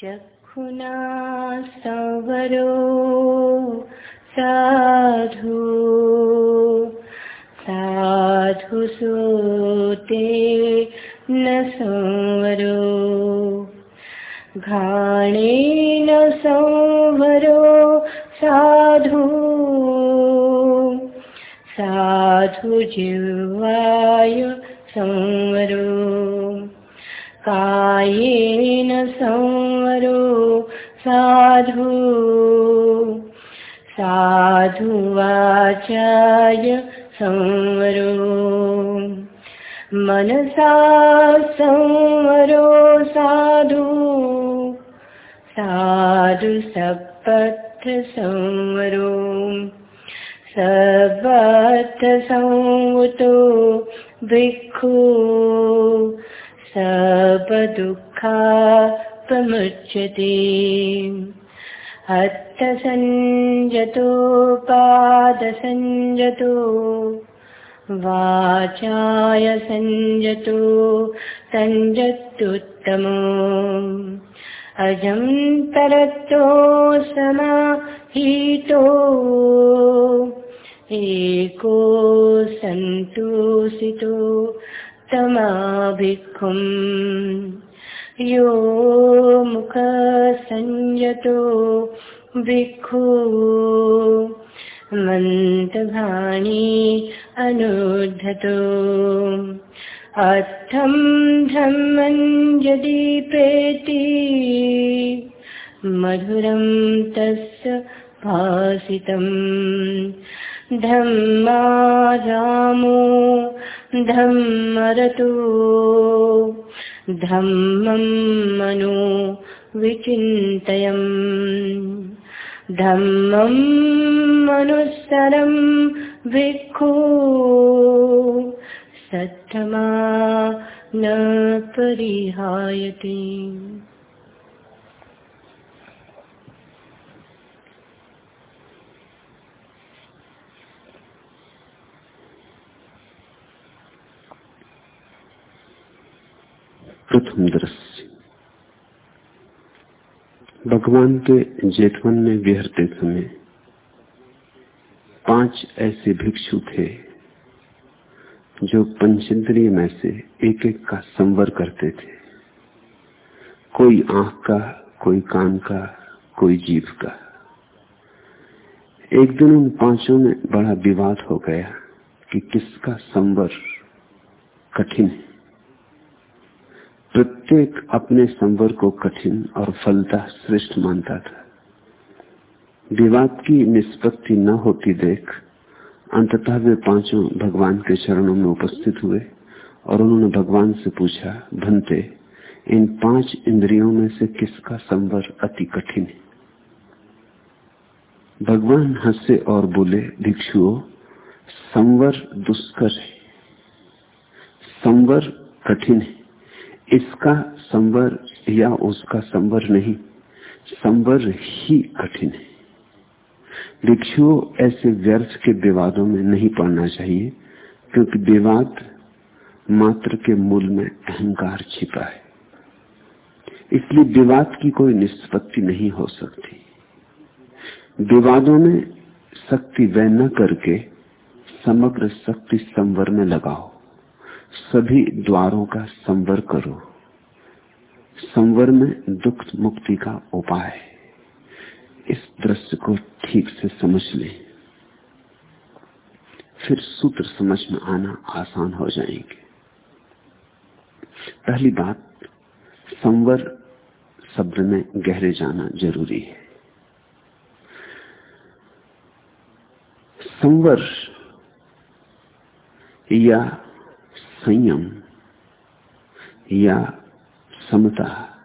चक्षुना संवरो साधु साधु सोते न संवरो। घाणेन संवरो साधु साधु जिह्वाय संवरो। कायेन संवरो साधु। साधु वाचाय संवरो। मनसा संवरो साधु। साधु सपत्र संवरो। सबथ संवतो भिक्खु। सब दुःखापमुच्यते हस्तसञ्जतो पादसञ्जतो वाचाय सञ्जतो सञ्जत्युत्तमो अजं तरतो समाहितो। एको सन्तोषितो तमाभिक्खुम्। यो मुखसंयतो विखु मन्तभाणी अनुद्धतो अर्थं धम् मञ्जदीपेति मधुरं तस्य भासितम्। धम्मा रामो धं मरतु धम्मं मनो विचिन्तयम्। धम्मं मनुस्सरं भिक्खु सत्तमा न परिहायति। प्रथम दृश्य। भगवान के जेठवन में विहरते समय पाँच ऐसे भिक्षु थे जो पंचेंद्रिय में से एक एक का संवर करते थे। कोई आँख का, कोई कान का, कोई जीव का। एक दिन उन पाँचों में बड़ा विवाद हो गया कि किसका संवर कठिन है। प्रत्येक अपने संवर को कठिन और फलता श्रेष्ठ मानता था। विवाद की निष्पत्ति न होती देख, अंततः वे पाँचों भगवान के चरणों में उपस्थित हुए और उन्होंने भगवान से पूछा, भंते, इन पाँच इंद्रियों में से किसका संवर अति कठिन है? भगवान हंसे और बोले, भिक्षुओं, संवर दुष्कर है। संवर कठिन है। इसका संवर या उसका संवर नहीं, संवर ही कठिन है। भिक्षुओं, ऐसे व्यर्थ के विवादों में नहीं पड़ना चाहिए, क्योंकि विवाद मात्र के मूल में अहंकार छिपा है। इसलिए विवाद की कोई निष्पत्ति नहीं हो सकती। विवादों में शक्ति व्यय न करके समग्र शक्ति संवर में लगाओ। सभी द्वारों का संवर करो। संवर में दुख मुक्ति का उपाय इस दृश्य को ठीक से समझ ले। फिर सूत्र समझ में आना आसान हो जाएँगे। पहली बात, संवर शब्द में गहरे जाना ज़रूरी है। संवर या संयम, या समता,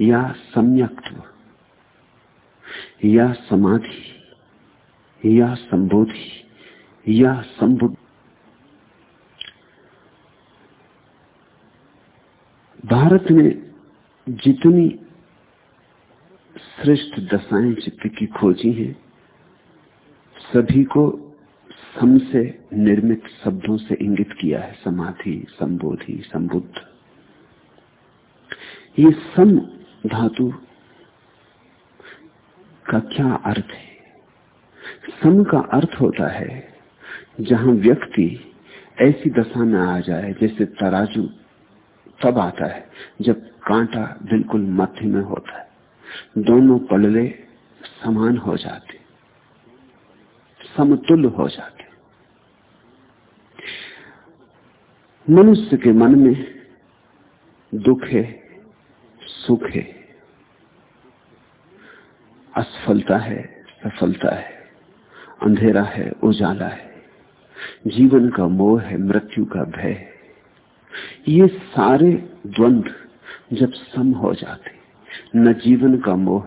या सम्यक्त्व, या समाधि, या संबोधि, या संबुद्ध भारत में जितनी श्रेष्ठ दशाएँ चित्त की खोजी हैं, सभी को सम से निर्मित शब्दों से इंगित किया है, समाधि, संबोधि, संबुद्ध। ये सम धातु का क्या अर्थ है? सम का अर्थ होता है जहाँ व्यक्ति ऐसी दशा में आ जाए जैसे तराजू तब आता है जब कांटा बिल्कुल मध्य में होता है। दोनों पलले समान हो जाते, समतुल्य हो जाते। मनुष्य के मन में दुख है, सुख है, असफलता है, सफलता है, अंधेरा है, उजाला है, जीवन का मोह है, मृत्यु का भय ये सारे द्वंद जब सम हो जाते, न जीवन का मोह,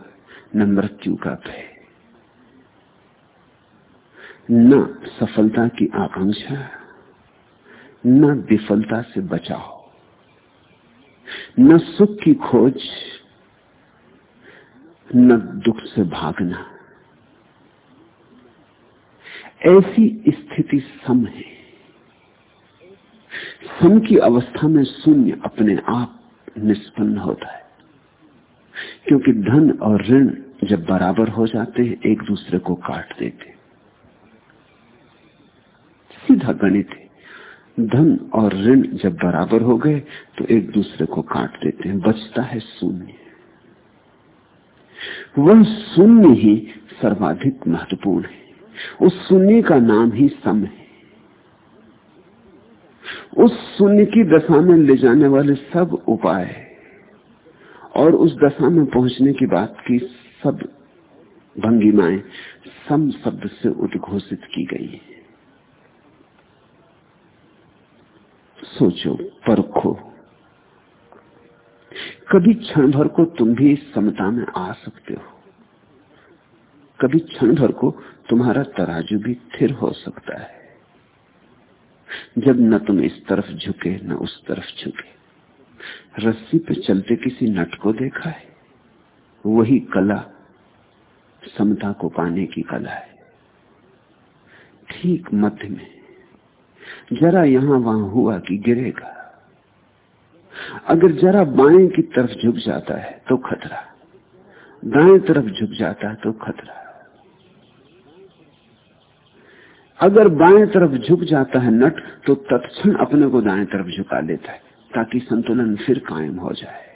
न मृत्यु का भय, न सफलता की आकांक्षा। न विफलता से बचाओ न सुख की खोज, न दुख से भागना। ऐसी स्थिति सम है। सम की अवस्था में शून्य अपने आप निष्पन्न होता है, क्योंकि धन और ऋण जब बराबर हो जाते हैं, एक दूसरे को काट देते सीधा गणित है। धन और ऋण जब बराबर हो गए तो एक दूसरे को काट देते हैं, बचता है शून्य। वह शून्य ही सर्वाधिक महत्वपूर्ण है। उस शून्य का नाम ही सम है। उस शून्य की दशा में ले जाने वाले सब उपाय और उस दशा में पहुँचने की बात की सब भंगिमाएँ, सम शब्द से उद्घोषित की गई है। सोचो, परखो। कभी क्षण भर को तुम भी इस समता में आ सकते हो। कभी क्षण भर को तुम्हारा तराजू भी थिर हो सकता है। जब न तुम इस तरफ़ झुके, न उस तरफ़ झुके रस्सी पे चलते किसी नट को देखा है? वही कला, समता को पाने की कला है। ठीक मध्य में जरा यहाँ वहाँ हुआ कि गिरेगा। अगर जरा बाएँ की तरफ़ झुक जाता है तो खतरा। दाएँ तरफ़ झुक जाता है तो खतरा। अगर बाएँ तरफ़ झुक जाता है नट तो तत्क्षण अपने को दाएँ तरफ़ झुका लेता है, ताकि संतुलन फिर कायम हो जाए।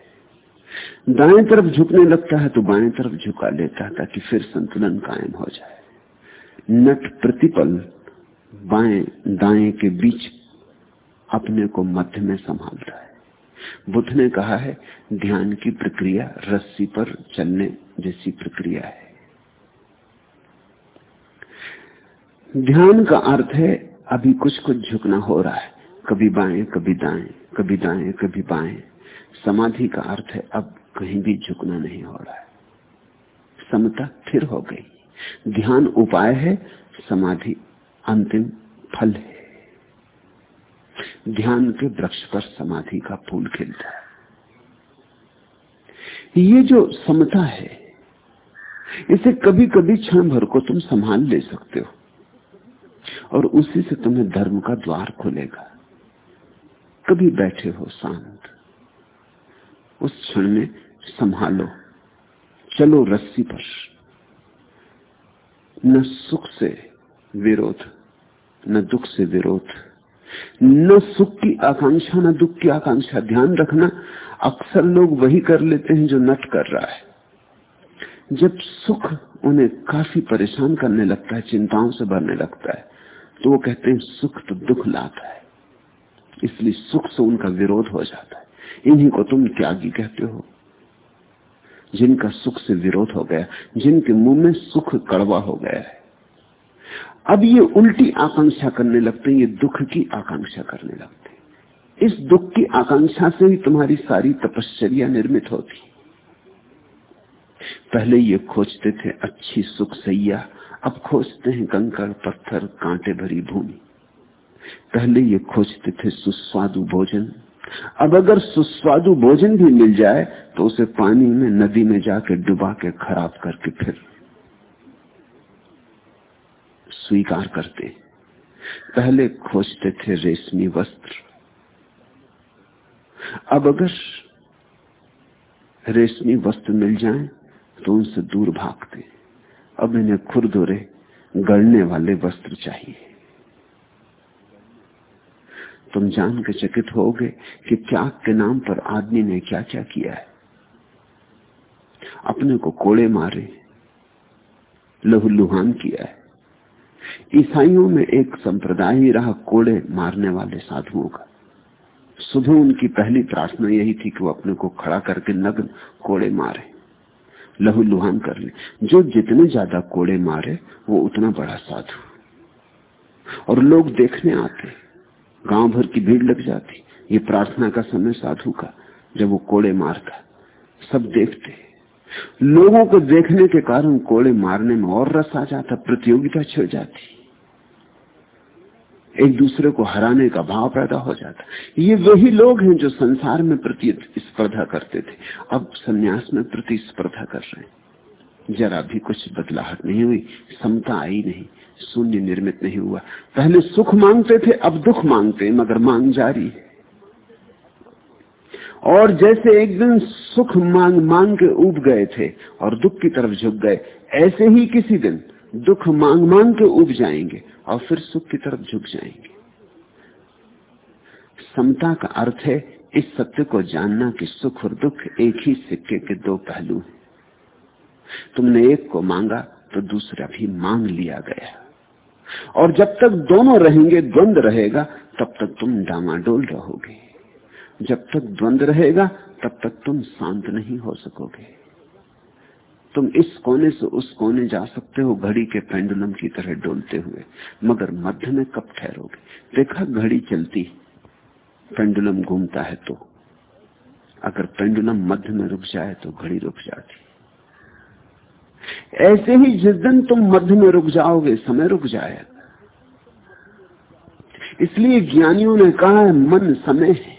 दाएँ तरफ़ झुकने लगता है तो बाएँ तरफ़ झुका लेता है, ताकि फिर संतुलन कायम हो जाए। नट प्रतिपल बाएँ, दाएँ के बीच अपने को मध्य में संभालता है। बुद्ध ने कहा है, ध्यान की प्रक्रिया रस्सी पर चलने जैसी प्रक्रिया है। ध्यान का अर्थ है, अभी कुछ कुछ झुकना हो रहा है। कभी बाएँ, कभी दाएँ कभी दाएँ, कभी बाएँ। समाधि का अर्थ है, अब कहीं भी झुकना नहीं हो रहा है। समता फिर हो गई। ध्यान उपाय है, समाधि अंतिम फल है। ध्यान के वृक्ष पर समाधि का फूल खिलता है। ये जो समता है, इसे कभी कभी क्षण भर को तुम संभाल ले सकते हो और उसी से तुम्हें धर्म का द्वार खुलेगा। कभी बैठे हो शांत, उस क्षण में संभालो, चलो रस्सी पर। न सुख से विरोध, न दुख से विरोध। न सुख की आकांक्षा, न दुख की आकांक्षा। ध्यान रखना, अक्सर लोग वही कर लेते हैं जो नट कर रहा है। जब सुख उन्हें काफ़ी परेशान करने लगता है, चिंताओं से भरने लगता है तो वो कहते हैं, सुख तो दुख लाता है। इसलिए सुख से उनका विरोध हो जाता है। इन्हीं को तुम त्यागी कहते हो। जिनका सुख से विरोध हो गया, जिनके मुँह में सुख कड़वा हो गया है अब ये उल्टी आकांक्षा करने लगते हैं, ये दुख की आकांक्षा करने लगते हैं। इस दुख की आकांक्षा से ही तुम्हारी सारी तपश्चर्या निर्मित होती पहले ये खोजते थे, अच्छी सुख सैया, अब खोजते हैं कंकड़, पत्थर, कांटे भरी भूमि। पहले ये खोजते थे सुस्वादु भोजन। अब अगर सुस्वादु भोजन भी मिल जाए तो उसे पानी में नदी में जाके डुबा के खराब करके फिर स्वीकार करते। पहले खोजते थे रेशमी वस्त्र। अब अगर रेशमी वस्त्र मिल जाएँ तो उनसे दूर भागते। अब इन्हें खुरदुरे गढ़ने वाले वस्त्र चाहिए। तुम जान के चकित होगे कि त्याग के नाम पर आदमी ने क्या क्या किया है। अपने को कोड़े मारे, लहूलुहान किया है। ईसाइयों में एक संप्रदाय ही रहा कोड़े मारने वाले साधुओं का। सुबह उनकी पहली प्रार्थना यही थी कि वो अपने को खड़ा करके नग्न कोड़े मारे लहू लुहान कर ले। जो जितने ज़्यादा कोड़े मारे, वो उतना बड़ा साधु। और लोग देखने आते, गाँव भर की भीड़ लग जाती। ये प्रार्थना का समय साधु का, जब वो कोड़े मारता। सब देखते। लोगों को देखने के कारण कोड़े मारने में और रस आ जाता, प्रतियोगिता छिड़ जाती। एक दूसरे को हराने का भाव पैदा हो जाता। ये वही लोग हैं जो संसार में प्रतिस्पर्धा करते थे। अब सन्यास में प्रतिस्पर्धा कर रहे हैं। जरा भी कुछ बदलाहट नहीं हुई, समता आई नहीं, शून्य निर्मित नहीं हुआ। पहले सुख मांगते थे, अब दुख मांगते मगर मांग जारी और जैसे एक दिन सुख मांग मांग के उब गए थे और दुख की तरफ़ झुक गए, ऐसे ही किसी दिन दुख मांग मांग के उब जाएँगे और फिर सुख की तरफ़ झुक जाएँगे। समता का अर्थ है इस सत्य को जानना कि सुख और दुख एक ही सिक्के के दो पहलू हैं। तुमने एक को मांगा तो दूसरा भी मांग लिया गया। और जब तक दोनों रहेंगे, द्वंद रहेगा, तब तक तुम डामाडोल रहोगे। जब तक द्वंद रहेगा, तब तक तुम शांत नहीं हो सकोगे। तुम इस कोने से उस कोने जा सकते हो, घड़ी के पेंडुलम की तरह डोलते हुए। मगर मध्य में कब ठहरोगे? देखा, घड़ी चलती। पेंडुलम घूमता है तो। अगर पेंडुलम मध्य में रुक जाए तो घड़ी रुक जाती। ऐसे ही जिस दिन तुम मध्य में रुक जाओगे, समय रुक जाएगा। इसलिए ज्ञानियों ने कहा है, मन समय है।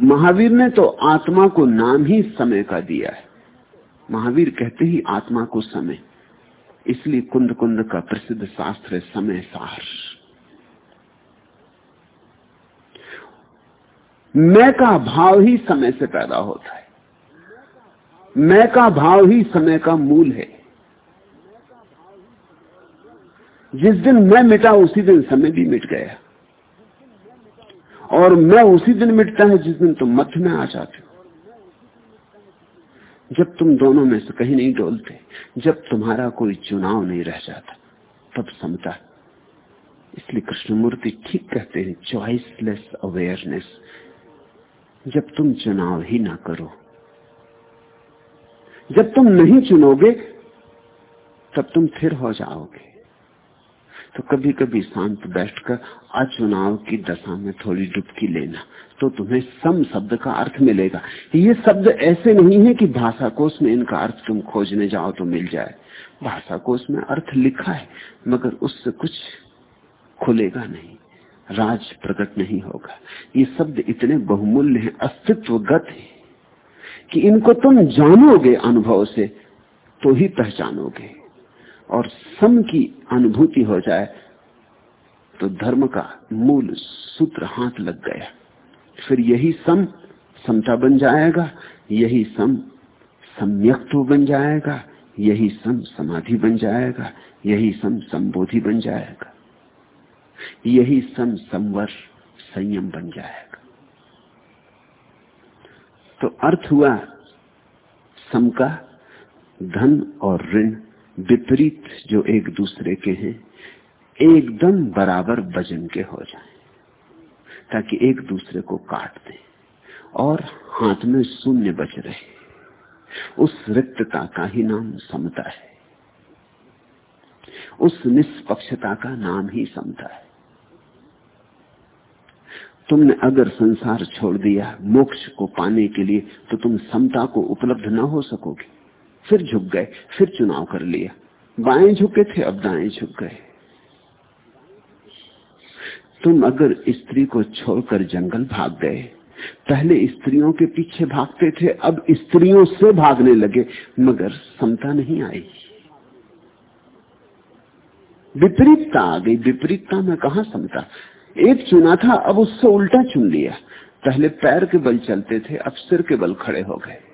महावीर ने तो आत्मा को नाम ही समय का दिया है। महावीर कहते ही आत्मा को समय। इसलिए कुंद कुंद का प्रसिद्ध शास्त्र है समय सार। मैं का भाव ही समय से पैदा होता है। मैं का भाव ही समय का मूल है। जिस दिन मैं मिटा, उसी दिन समय भी मिट गया। और मैं उसी दिन मिटता है जिस दिन तुम मध्य में आ जाते हो। जब तुम दोनों में से कहीं नहीं डोलते, जब तुम्हारा कोई चुनाव नहीं रह जाता, तब समता इसलिए कृष्णमूर्ति ठीक कहते हैं चॉइसलेस अवेयरनेस जब तुम चुनाव ही ना करो, जब तुम नहीं चुनोगे, तब तुम फिर हो जाओगे। तो कभी कभी शांत बैठकर अचुनाव की दशा में थोड़ी डुबकी लेना तो तुम्हें सम शब्द का अर्थ मिलेगा। ये शब्द ऐसे नहीं है कि भाषा कोश में इनका अर्थ तुम खोजने जाओ तो मिल जाए। भाषा कोश में अर्थ लिखा है, मगर उससे कुछ खुलेगा नहीं। राज प्रकट नहीं होगा। ये शब्द इतने बहुमूल्य हैं, अस्तित्वगत है, कि इनको तुम जानोगे अनुभव से तो ही पहचानोगे। और सम की अनुभूति हो जाए तो धर्म का मूल सूत्र हाथ लग गया। फिर यही सम समता बन जाएगा, यही सम सम्यक्त्व बन जाएगा, यही सम समाधि बन जाएगा, यही सम संबोधि बन जाएगा। यही सम संवर संयम बन जाएगा। तो अर्थ हुआ, सम का धन और ऋण विपरीत जो एक दूसरे के हैं, एकदम बराबर वज़न के हो जाएँ, ताकि एक दूसरे को काट दे और हाथ में शून्य बच रहे। उस रिक्तता का ही नाम समता है। उस निष्पक्षता का नाम ही समता है। तुमने अगर संसार छोड़ दिया मोक्ष को पाने के लिए तो तुम समता को उपलब्ध ना हो सकोगे। फिर झुक गए, फिर चुनाव कर लिया बाएँ झुके थे, अब दाएँ झुक गए। तुम अगर स्त्री को छोड़कर जंगल भाग गए, पहले स्त्रियों के पीछे भागते थे, अब स्त्रियों से भागने लगे, मगर समता नहीं आई। विपरीतता आ गई। विपरीतता में कहा समता? एक चुना था, अब उससे उल्टा चुन लिया। पहले पैर के बल चलते थे, अब सिर के बल खड़े हो गए।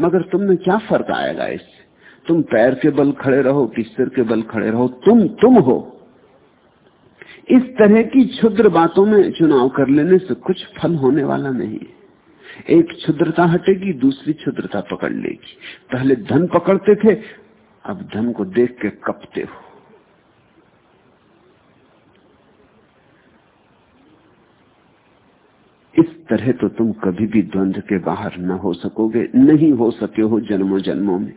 मगर तुमने क्या फ़र्क आएगा इससे? तुम पैर के बल खड़े रहो कि सिर के बल खड़े रहो, तुम तुम हो। इस तरह की क्षुद्र बातों में चुनाव कर लेने से कुछ फल होने वाला नहीं एक क्षुद्रता हटेगी, दूसरी क्षुद्रता पकड़ लेगी। पहले धन पकड़ते थे, अब धन को देख के कपते हो। इस तरह तो तुम कभी भी द्वंद्व के बाहर न हो सकोगे, नहीं हो सके हो जन्मों जन्मों में।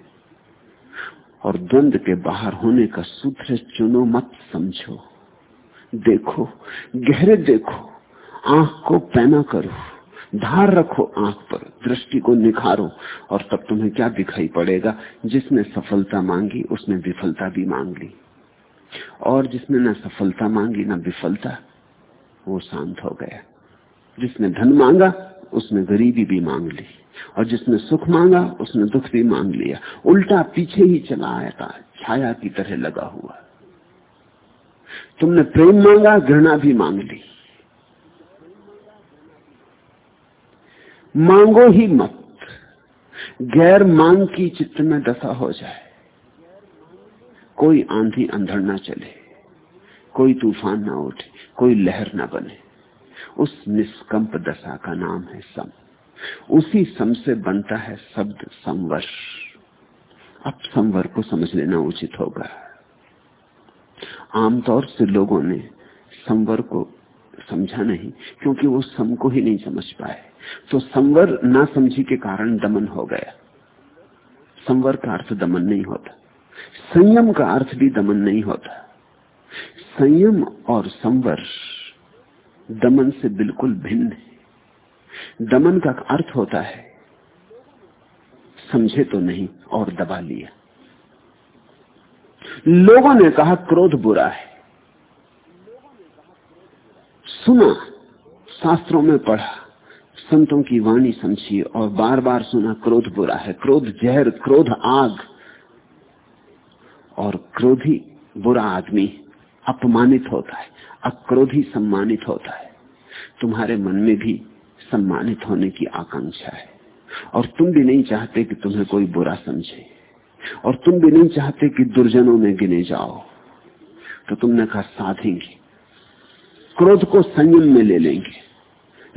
और द्वंद्व के बाहर होने का सूत्र चुनो मत समझो। देखो, गहरे देखो, आँख को पैना करो, धार रखो आँख पर, दृष्टि को निखारो, और तब तुम्हें क्या दिखाई पड़ेगा? जिसने सफलता मांगी, उसने विफलता भी मांग ली। और जिसने न सफलता मांगी, न विफलता, वो शांत हो गया। जिसने धन मांगा, उसने गरीबी भी मांग ली। और जिसने सुख मांगा, उसने दुख भी मांग लिया। उल्टा पीछे ही चला आया था, छाया की तरह लगा हुआ। तुमने प्रेम मांगा, घृणा भी मांग ली। मांगो ही मत। गैर मांग की चित्त में दशा हो जाए। कोई आंधी अंधड़ ना चले, कोई तूफ़ान ना उठे, कोई लहर ना बने। उस निष्कंप दशा का नाम है सम। उसी सम से बनता है शब्द संवर अब संवर को समझ लेना उचित होगा। आमतौर से लोगों ने संवर को समझा नहीं, क्योंकि वो सम को ही नहीं समझ पाए। तो संवर ना समझी के कारण दमन हो गया। संवर का अर्थ दमन नहीं होता। संयम का अर्थ भी दमन नहीं होता। संयम और संवर दमन से बिल्कुल भिन्न है। दमन का अर्थ होता है, समझे तो नहीं और दबा लिया। लोगों ने कहा, क्रोध बुरा है। सुना, शास्त्रों में पढ़ा, संतों की वाणी समझी और बार बार सुना, क्रोध बुरा है। क्रोध जहर, क्रोध आग। और क्रोधी बुरा आदमी अपमानित होता है। अक्रोधी सम्मानित होता है। तुम्हारे मन में भी सम्मानित होने की आकांक्षा है। और तुम भी नहीं चाहते कि तुम्हें कोई बुरा समझे। और तुम भी नहीं चाहते कि दुर्जनों में गिने जाओ। तो तुमने कहा, साधेंगे। क्रोध को संयम में ले लेंगे।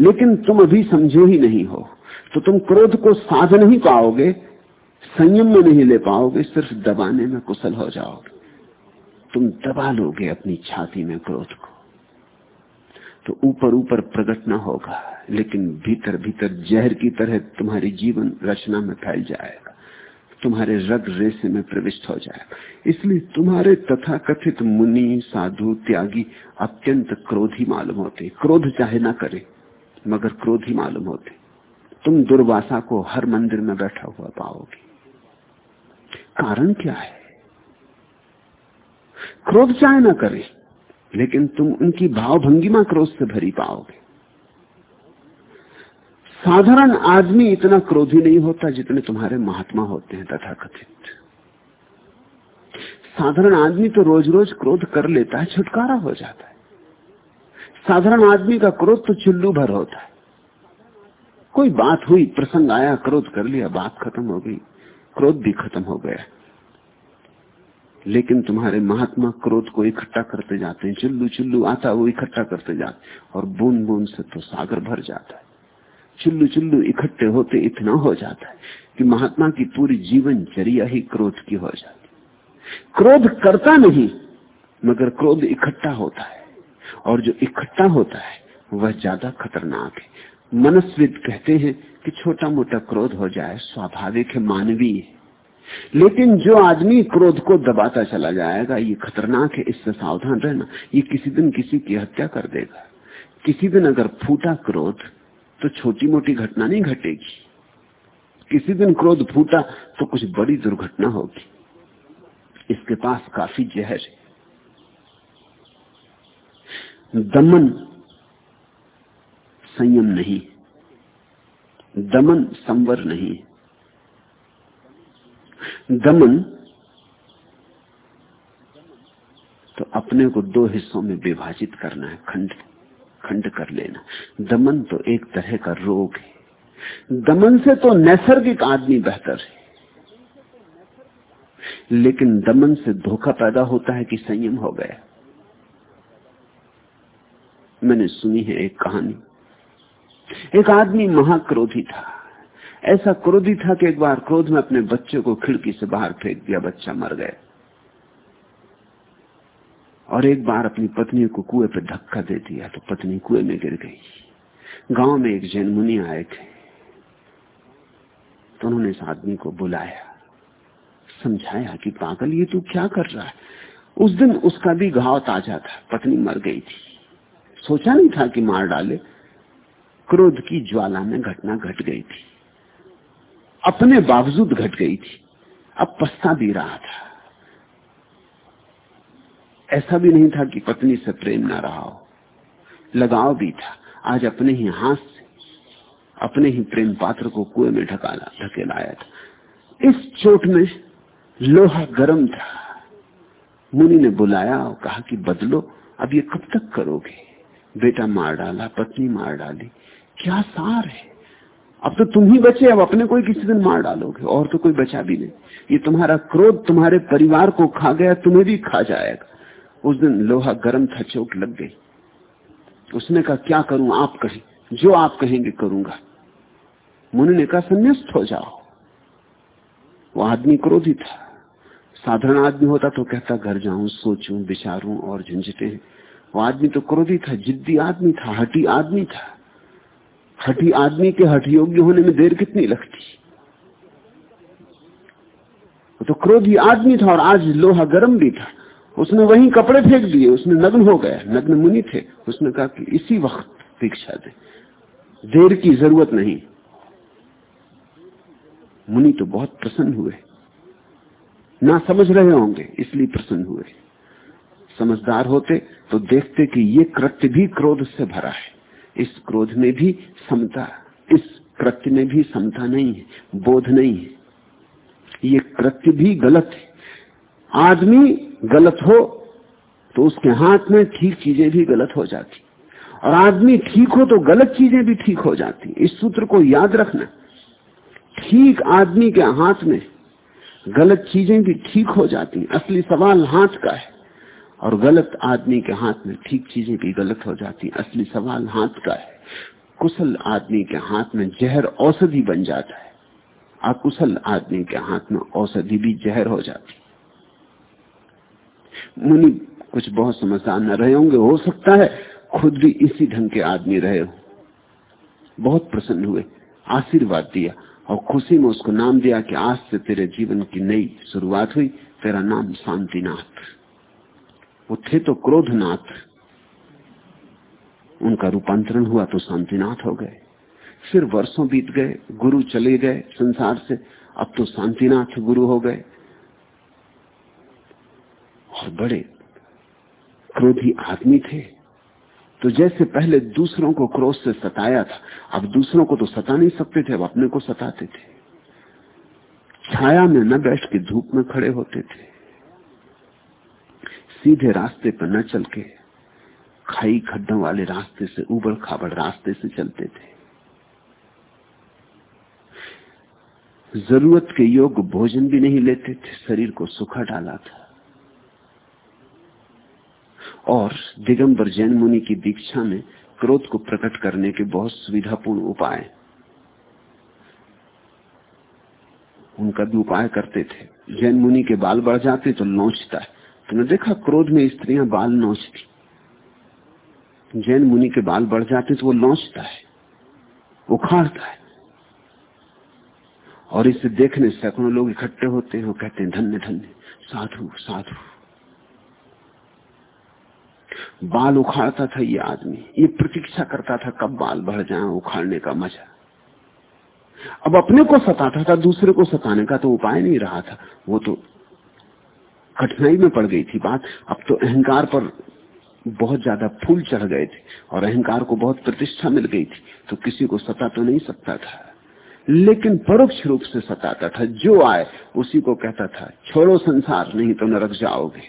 लेकिन तुम अभी समझे ही नहीं हो। तो तुम क्रोध को साध नहीं पाओगे। संयम में नहीं ले पाओगे। सिर्फ़ दबाने में कुशल हो जाओगे। तुम दबा लोगे अपनी छाती में क्रोध को। तो ऊपर ऊपर प्रकट ना होगा, लेकिन भीतर भीतर जहर की तरह तुम्हारी जीवन रचना में फैल जाएगा, तुम्हारे रग रेसे में प्रविष्ट हो जाएगा। इसलिए तुम्हारे तथा कथित मुनि, साधु, त्यागी अत्यंत क्रोधी मालूम होते। क्रोध चाहे ना करे, मगर क्रोधी मालूम होते। तुम दुर्वासा को हर मंदिर में बैठा हुआ पाओगे। कारण क्या है? क्रोध चाहे ना करे लेकिन तुम उनकी भावभंगिमा क्रोध से भरी पाओगे। साधारण आदमी इतना क्रोधी नहीं होता जितने तुम्हारे महात्मा होते हैं तथा कथित साधारण आदमी तो रोज रोज क्रोध कर लेता है, छुटकारा हो जाता है। साधारण आदमी का क्रोध तो चुल्लू भर होता है। कोई बात हुई, प्रसंग आया, क्रोध कर लिया, बात खत्म हो गई, क्रोध भी खत्म हो गया। लेकिन तुम्हारे महात्मा क्रोध को इकट्ठा करते जाते हैं, चिल्लू चिल्लू आता वो इकट्ठा करते जाते और बूंद बूंद से तो सागर भर जाता है। चिल्लू चिल्लू इकट्ठे होते इतना हो जाता है कि महात्मा की पूरी जीवन चर्या ही क्रोध की हो जाती क्रोध करता नहीं, मगर क्रोध इकट्ठा होता है और जो इकट्ठा होता है, वह ज़्यादा खतरनाक है। मनस्विद कहते हैं कि छोटा मोटा क्रोध हो जाए, स्वाभाविक है, मानवीय है। लेकिन जो आदमी क्रोध को दबाता चला जाएगा, ये खतरनाक है, इससे सावधान रहना। ये किसी दिन किसी की हत्या कर देगा। किसी दिन अगर फूटा क्रोध तो छोटी मोटी घटना नहीं घटेगी। किसी दिन क्रोध फूटा तो कुछ बड़ी दुर्घटना होगी। इसके पास काफ़ी जहर है। दमन संयम नहीं। दमन संवर नहीं। दमन तो अपने को दो हिस्सों में विभाजित करना है, खंड खंड कर लेना। दमन तो एक तरह का रोग है। दमन से तो नैसर्गिक आदमी बेहतर है। लेकिन दमन से धोखा पैदा होता है कि संयम हो गया। मैंने सुनी है एक कहानी। एक आदमी महाक्रोधी था। ऐसा क्रोधी था कि एक बार क्रोध में अपने बच्चे को खिड़की से बाहर फेंक दिया, बच्चा मर गया। और एक बार अपनी पत्नी को कुएँ पर धक्का दे दिया तो पत्नी कुएँ में गिर गई। गाँव में एक जैन मुनि आए थे तो उन्होंने इस आदमी को बुलाया। समझाया कि, पागल, ये तू क्या कर रहा है? उस दिन उसका भी घाव ताज़ा था, पत्नी मर गई थी। सोचा नहीं था कि मार डाले, क्रोध की ज्वाला में घटना घट गई थी। अपने बावजूद घट गई थी। अब पछता भी रहा था। ऐसा भी नहीं था कि पत्नी से प्रेम ना रहा हो। लगाव भी था। आज अपने ही हाथ से, अपने ही प्रेम पात्र को कुएँ में ढकाला ढकेलाया था। इस चोट में लोहा गर्म था। मुनि ने बुलाया और कहा कि बदलो, अब ये कब तक करोगे? बेटा मार डाला, पत्नी मार डाली। क्या सार है? अब तो तुम ही बचे, अब अपने कोई किसी दिन मार डालोगे, और तो कोई बचा भी नहीं। ये तुम्हारा क्रोध तुम्हारे परिवार को खा गया, तुम्हें भी खा जाएगा। उस दिन लोहा गर्म था, चोट लग गई। उसने कहा, क्या करूँ, आप कहें, जो आप कहेंगे करूँगा। मुनि ने कहा, संन्यास्त हो जाओ। वो आदमी क्रोधी था। साधारण आदमी होता तो कहता, घर जाऊँ, सोचूं, विचारूं और झंझटे वो आदमी तो क्रोधी था, जिद्दी आदमी था, हटी आदमी था। हटी आदमी के हठ योग्य होने में देर कितनी लगती? तो क्रोधी आदमी था और आज लोहा गर्म भी था। उसने वही कपड़े फेंक दिए, उसने नग्न हो गया। नग्न मुनि थे। उसने कहा कि इसी वक्त दीक्षा दे। देर की ज़रूरत नहीं। मुनि तो बहुत प्रसन्न हुए। ना समझ रहे होंगे, इसलिए प्रसन्न हुए। समझदार होते तो देखते कि ये कृत्य भी क्रोध से भरा है। इस क्रोध में भी समता, इस कृत्य में भी समता नहीं है, बोध नहीं है। ये कृत्य भी गलत है। आदमी गलत हो तो उसके हाथ में ठीक चीज़ें भी गलत हो जाती। और आदमी ठीक हो तो गलत चीज़ें भी ठीक हो जाती। इस सूत्र को याद रखना। ठीक आदमी के हाथ में गलत चीज़ें भी ठीक हो जाती। असली सवाल हाथ का है। और गलत आदमी के हाथ में ठीक चीज़ें भी गलत हो जाती असली सवाल हाथ का है। कुशल आदमी के हाथ में जहर औषधि बन जाता है। अकुशल आदमी के हाथ में औषधि भी जहर हो जाती मुनि, कुछ बहुत समझदार न रहे होंगे, हो सकता है खुद भी इसी ढंग के आदमी रहे हो। बहुत प्रसन्न हुए, आशीर्वाद दिया और खुशी में उसको नाम दिया कि आज से तेरे जीवन की नई शुरुआत हुई, तेरा नाम शांतिनाथ। वो थे तो क्रोधनाथ। उनका रूपांतरण हुआ तो शांतिनाथ हो गए। फिर वर्षों बीत गए, गुरु चले गए संसार से। अब तो शांतिनाथ गुरु हो गए। और बड़े क्रोधी आदमी थे। तो जैसे पहले दूसरों को क्रोध से सताया था, अब दूसरों को तो सता नहीं सकते थे, अब अपने को सताते थे। छाया में न बैठ के धूप में खड़े होते थे। सीधे रास्ते पर न चल के खाई खड्डों वाले रास्ते से उबड़ खाबड़ रास्ते से चलते थे। ज़रूरत के योग भोजन भी नहीं लेते थे, शरीर को सुखा डाला था। और दिगंबर जैन मुनि की दीक्षा में क्रोध को प्रकट करने के बहुत सुविधापूर्ण उपाय, उनका भी उपाय करते थे। जैन मुनि के बाल बढ़ जाते तो नोचता है। तुमने देखा क्रोध में स्त्रियाँ बाल नोचती। जैन मुनि के बाल बढ़ जाते तो वो नोचता है, उखाड़ता है। और इसे देखने सैकड़ों लोग इकट्ठे होते हैं कहते हैं, धन्य धन्य, साधु साधु। बाल उखाड़ता था ये आदमी, ये प्रतीक्षा करता था, कब बाल बढ़ जाए उखाड़ने का मज़ा? अब अपने को सताता था, दूसरे को सताने का तो उपाय नहीं रहा था। वो तो कठिनाई में पड़ गई थी बात। अब तो अहंकार पर बहुत ज़्यादा फूल चढ़ गए थे और अहंकार को बहुत प्रतिष्ठा मिल गई थी तो किसी को सता तो नहीं सकता था। लेकिन परोक्ष रूप से सताता था। जो आए, उसी को कहता था, छोड़ो संसार, नहीं तो नरक जाओगे।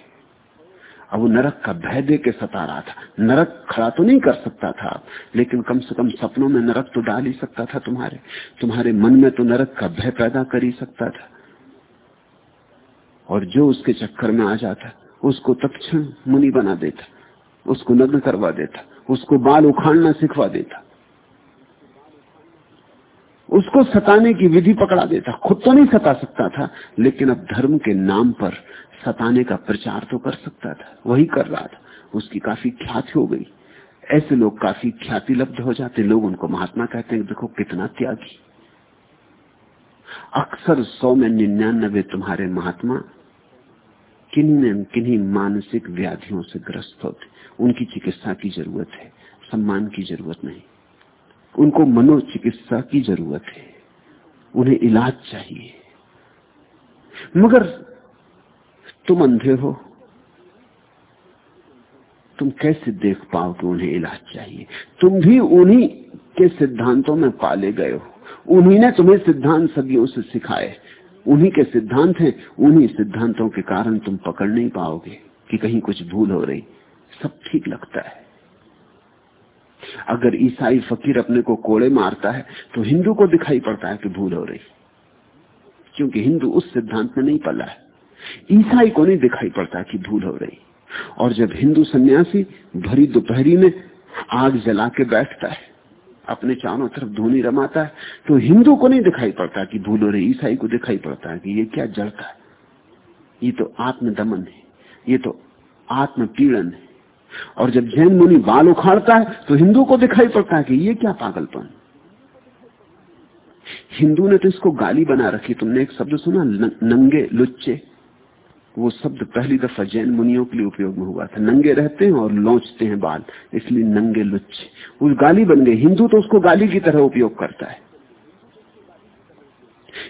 अब वो नरक का भय दे के सता रहा था। नरक खड़ा तो नहीं कर सकता था, लेकिन कम से कम सपनों में नरक तो डाल ही सकता था तुम्हारे। तुम्हारे मन में तो नरक का भय पैदा कर ही सकता था। और जो उसके चक्कर में आ जाता, उसको तत्क्षण मुनि बना देता, उसको नग्न करवा देता, उसको बाल उखाड़ना सिखवा देता। उसको सताने की विधि पकड़ा देता। खुद तो नहीं सता सकता था, लेकिन अब धर्म के नाम पर सताने का प्रचार तो कर सकता था। वही कर रहा था। उसकी काफ़ी ख्याति हो गई। ऐसे लोग काफ़ी ख्याति लब्ध हो जाते। लोग उनको महात्मा कहते हैं, देखो कितना त्यागी। अक्सर सौ में निन्यानबे तुम्हारे महात्मा किन्हीं न किन्हीं मानसिक व्याधियों से ग्रस्त होते उनकी चिकित्सा की ज़रूरत है, सम्मान की ज़रूरत नहीं। उनको मनोचिकित्सा की ज़रूरत है, उन्हें इलाज चाहिए। मगर तुम अंधे हो, तुम कैसे देख पाओ कि उन्हें इलाज चाहिए? तुम भी उन्हीं के सिद्धांतों में पाले गए हो। उन्हीं ने तुम्हें सिद्धांत सदियों से सिखाए। उन्हीं के सिद्धांत हैं, उन्हीं सिद्धांतों के कारण तुम पकड़ नहीं पाओगे कि कहीं कुछ भूल हो रही। सब ठीक लगता है। अगर ईसाई फकीर अपने को कोड़े मारता है तो हिंदू को दिखाई पड़ता है कि भूल हो रही। क्योंकि हिंदू उस सिद्धांत में नहीं पला है। ईसाई को नहीं दिखाई पड़ता कि भूल हो रही। और जब हिंदू सन्यासी भरी दोपहरी में आग जला के बैठता है अपने चारों तरफ़ धोनी रमाता है। तो हिंदू को नहीं दिखाई पड़ता कि भूल हो रही, ईसाई को दिखाई पड़ता है कि ये क्या जड़ता है। ये तो आत्मदमन है, ये तो आत्म पीड़न है। और जब जैन मुनि बाल उखाड़ता है तो हिंदू को दिखाई पड़ता है कि ये क्या पागलपन। हिंदू ने तो इसको गाली बना रखी, तुमने एक शब्द सुना नंगे लुच्चे। वो शब्द पहली दफ़ा जैन मुनियों के लिए उपयोग में हुआ था। नंगे रहते हैं और लौचते हैं बाल, इसलिए नंगे लुच्चे। उस गाली बन गए, हिंदू तो उसको गाली की तरह उपयोग करता है।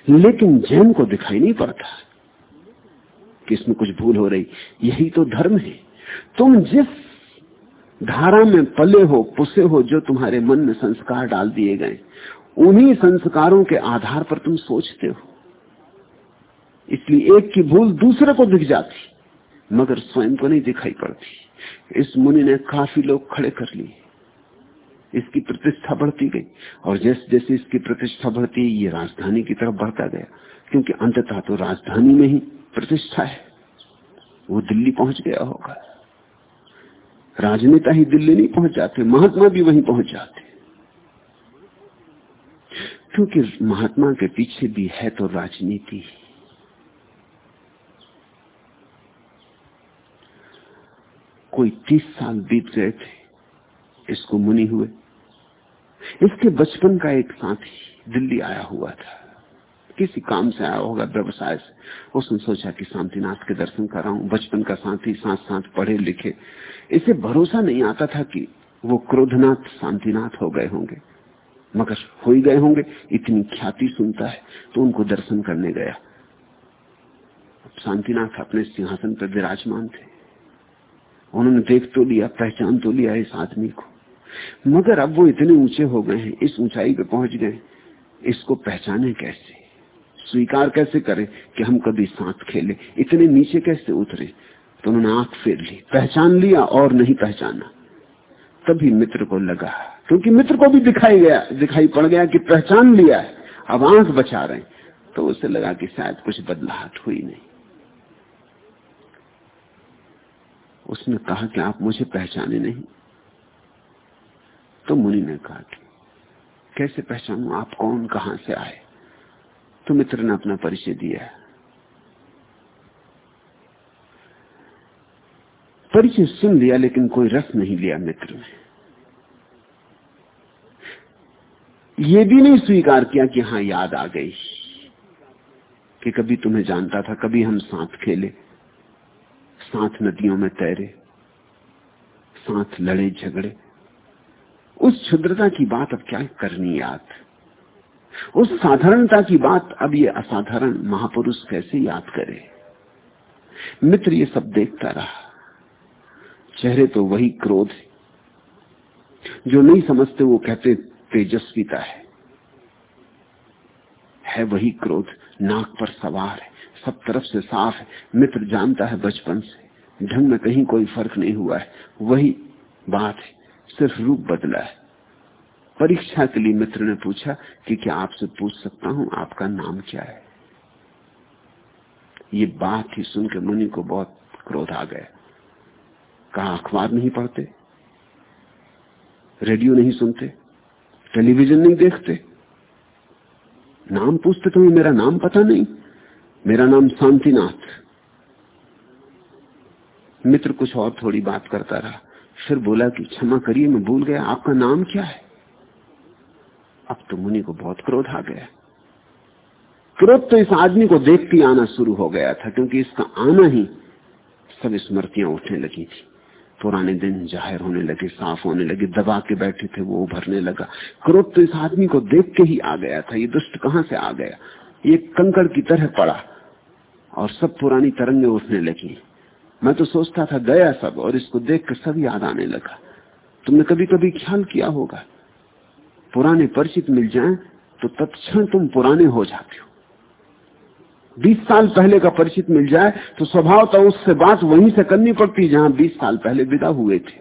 लेकिन जैन को दिखाई नहीं पड़ता कि इसमें कुछ भूल हो रही। यही तो धर्म है। तुम जिस धारा में पले हो, पुसे हो, जो तुम्हारे मन में संस्कार डाल दिए गए, उन्हीं संस्कारों के आधार पर तुम सोचते हो। इसलिए एक की भूल दूसरे को दिख जाती, मगर स्वयं को नहीं दिखाई पड़ती। इस मुनि ने काफ़ी लोग खड़े कर लिए। इसकी प्रतिष्ठा बढ़ती गई, और जैसे जैसे इसकी प्रतिष्ठा बढ़ती, ये राजधानी की तरफ़ बढ़ता गया, क्योंकि अंततः तो राजधानी में ही प्रतिष्ठा है। वो दिल्ली पहुँच गया होगा। राजनेता ही दिल्ली नहीं पहुँच जाते महात्मा भी वहीं पहुँच जाते क्योंकि महात्मा के पीछे भी है तो राजनीति। कोई तीस साल बीत गए थे, इसको मुनि हुए। इसके बचपन का एक साथी दिल्ली आया हुआ था। किसी काम से आया होगा, व्यवसाय से। उसने सोचा कि शांतिनाथ के दर्शन कर रहा हूँ बचपन का साथी साथ साथ पढ़े लिखे। इसे भरोसा नहीं आता था कि वो क्रोधनाथ, शांतिनाथ हो गए होंगे। मगर हो ही गए होंगे। इतनी ख्याति सुनता है तो उनको दर्शन करने गया। शांतिनाथ अपने सिंहासन पर विराजमान थे। उन्होंने देख तो लिया, पहचान तो लिया इस आदमी को। मगर अब वो इतने ऊँचे हो गए हैं, इस ऊंचाई पे पहुँच गए इसको पहचाने कैसे? स्वीकार कैसे करें कि हम कभी साथ खेले? इतने नीचे कैसे उतरे? तो उन्होंने आँख फेर ली, पहचान लिया और नहीं पहचाना। तभी मित्र को लगा, क्योंकि मित्र को भी दिखाई गया, दिखाई पड़ गया कि पहचान लिया है। अब आँख बचा रहे तो उसे लगा कि शायद कुछ बदलाहट हुई नहीं। उसने कहा कि आप मुझे पहचाने नहीं। तो मुनि ने कहा कि, कैसे पहचानू आप कौन, कहाँ से आए? तो मित्र ने अपना परिचय दिया परिचय सुन लिया, लेकिन कोई रस नहीं लिया मित्र ने। ये भी नहीं स्वीकार किया कि हाँ याद आ गई कि कभी तुम्हें जानता था, कभी हम साथ खेले। साथ नदियों में तैरे, साथ लड़े झगड़े। उस क्षुद्रता की बात अब क्या करनी याद? उस साधारणता की बात अब ये असाधारण महापुरुष कैसे याद करे? मित्र ये सब देखता रहा। चेहरे तो वही क्रोध है। जो नहीं समझते वो कहते तेजस्विता है। है वही क्रोध, नाक पर सवार है। सब तरफ़ से साफ़ है। मित्र जानता है बचपन से। ढंग में कहीं कोई फ़र्क नहीं हुआ है। वही बात है। सिर्फ़ रूप बदला है। परीक्षा के लिए मित्र ने पूछा कि क्या आपसे पूछ सकता हूँ, आपका नाम क्या है? ये बात ही सुनकर मुनि को बहुत क्रोध आ गया। कहा अखबार नहीं पढ़ते? रेडियो नहीं सुनते? टेलीविज़न नहीं देखते? नाम पूछते तुम्हें मेरा नाम पता नहीं। मेरा नाम शांतिनाथ। मित्र कुछ और थोड़ी बात करता रहा। फिर बोला कि क्षमा करिए, मैं भूल गया। आपका नाम क्या है? अब तो मुनि को बहुत क्रोध आ गया। क्रोध तो इस आदमी को देख के आना शुरू हो गया था, क्योंकि इसका आना ही सब स्मृतियाँ उठने लगी थी। पुराने दिन ज़ाहिर होने लगे, साफ़ होने लगे, दबा के बैठे थे, वो उभरने लगा। क्रोध तो इस आदमी को देख के ही आ गया था। ये दुष्ट कहाँ से आ गया? ये कंकड़ की तरह पड़ा। और सब पुरानी तरंगे उठने लगी। मैं तो सोचता था, गया सब, और इसको देख कर सब याद आने लगा। तुमने कभी कभी ख्याल किया होगा, पुराने परिचित मिल जाएँ तो तत्क्षण तुम पुराने हो जाते हो। बीस साल पहले का परिचित मिल जाए तो स्वभाव तो उससे बात वहीं से करनी पड़ती, जहाँ बीस साल पहले विदा हुए थे।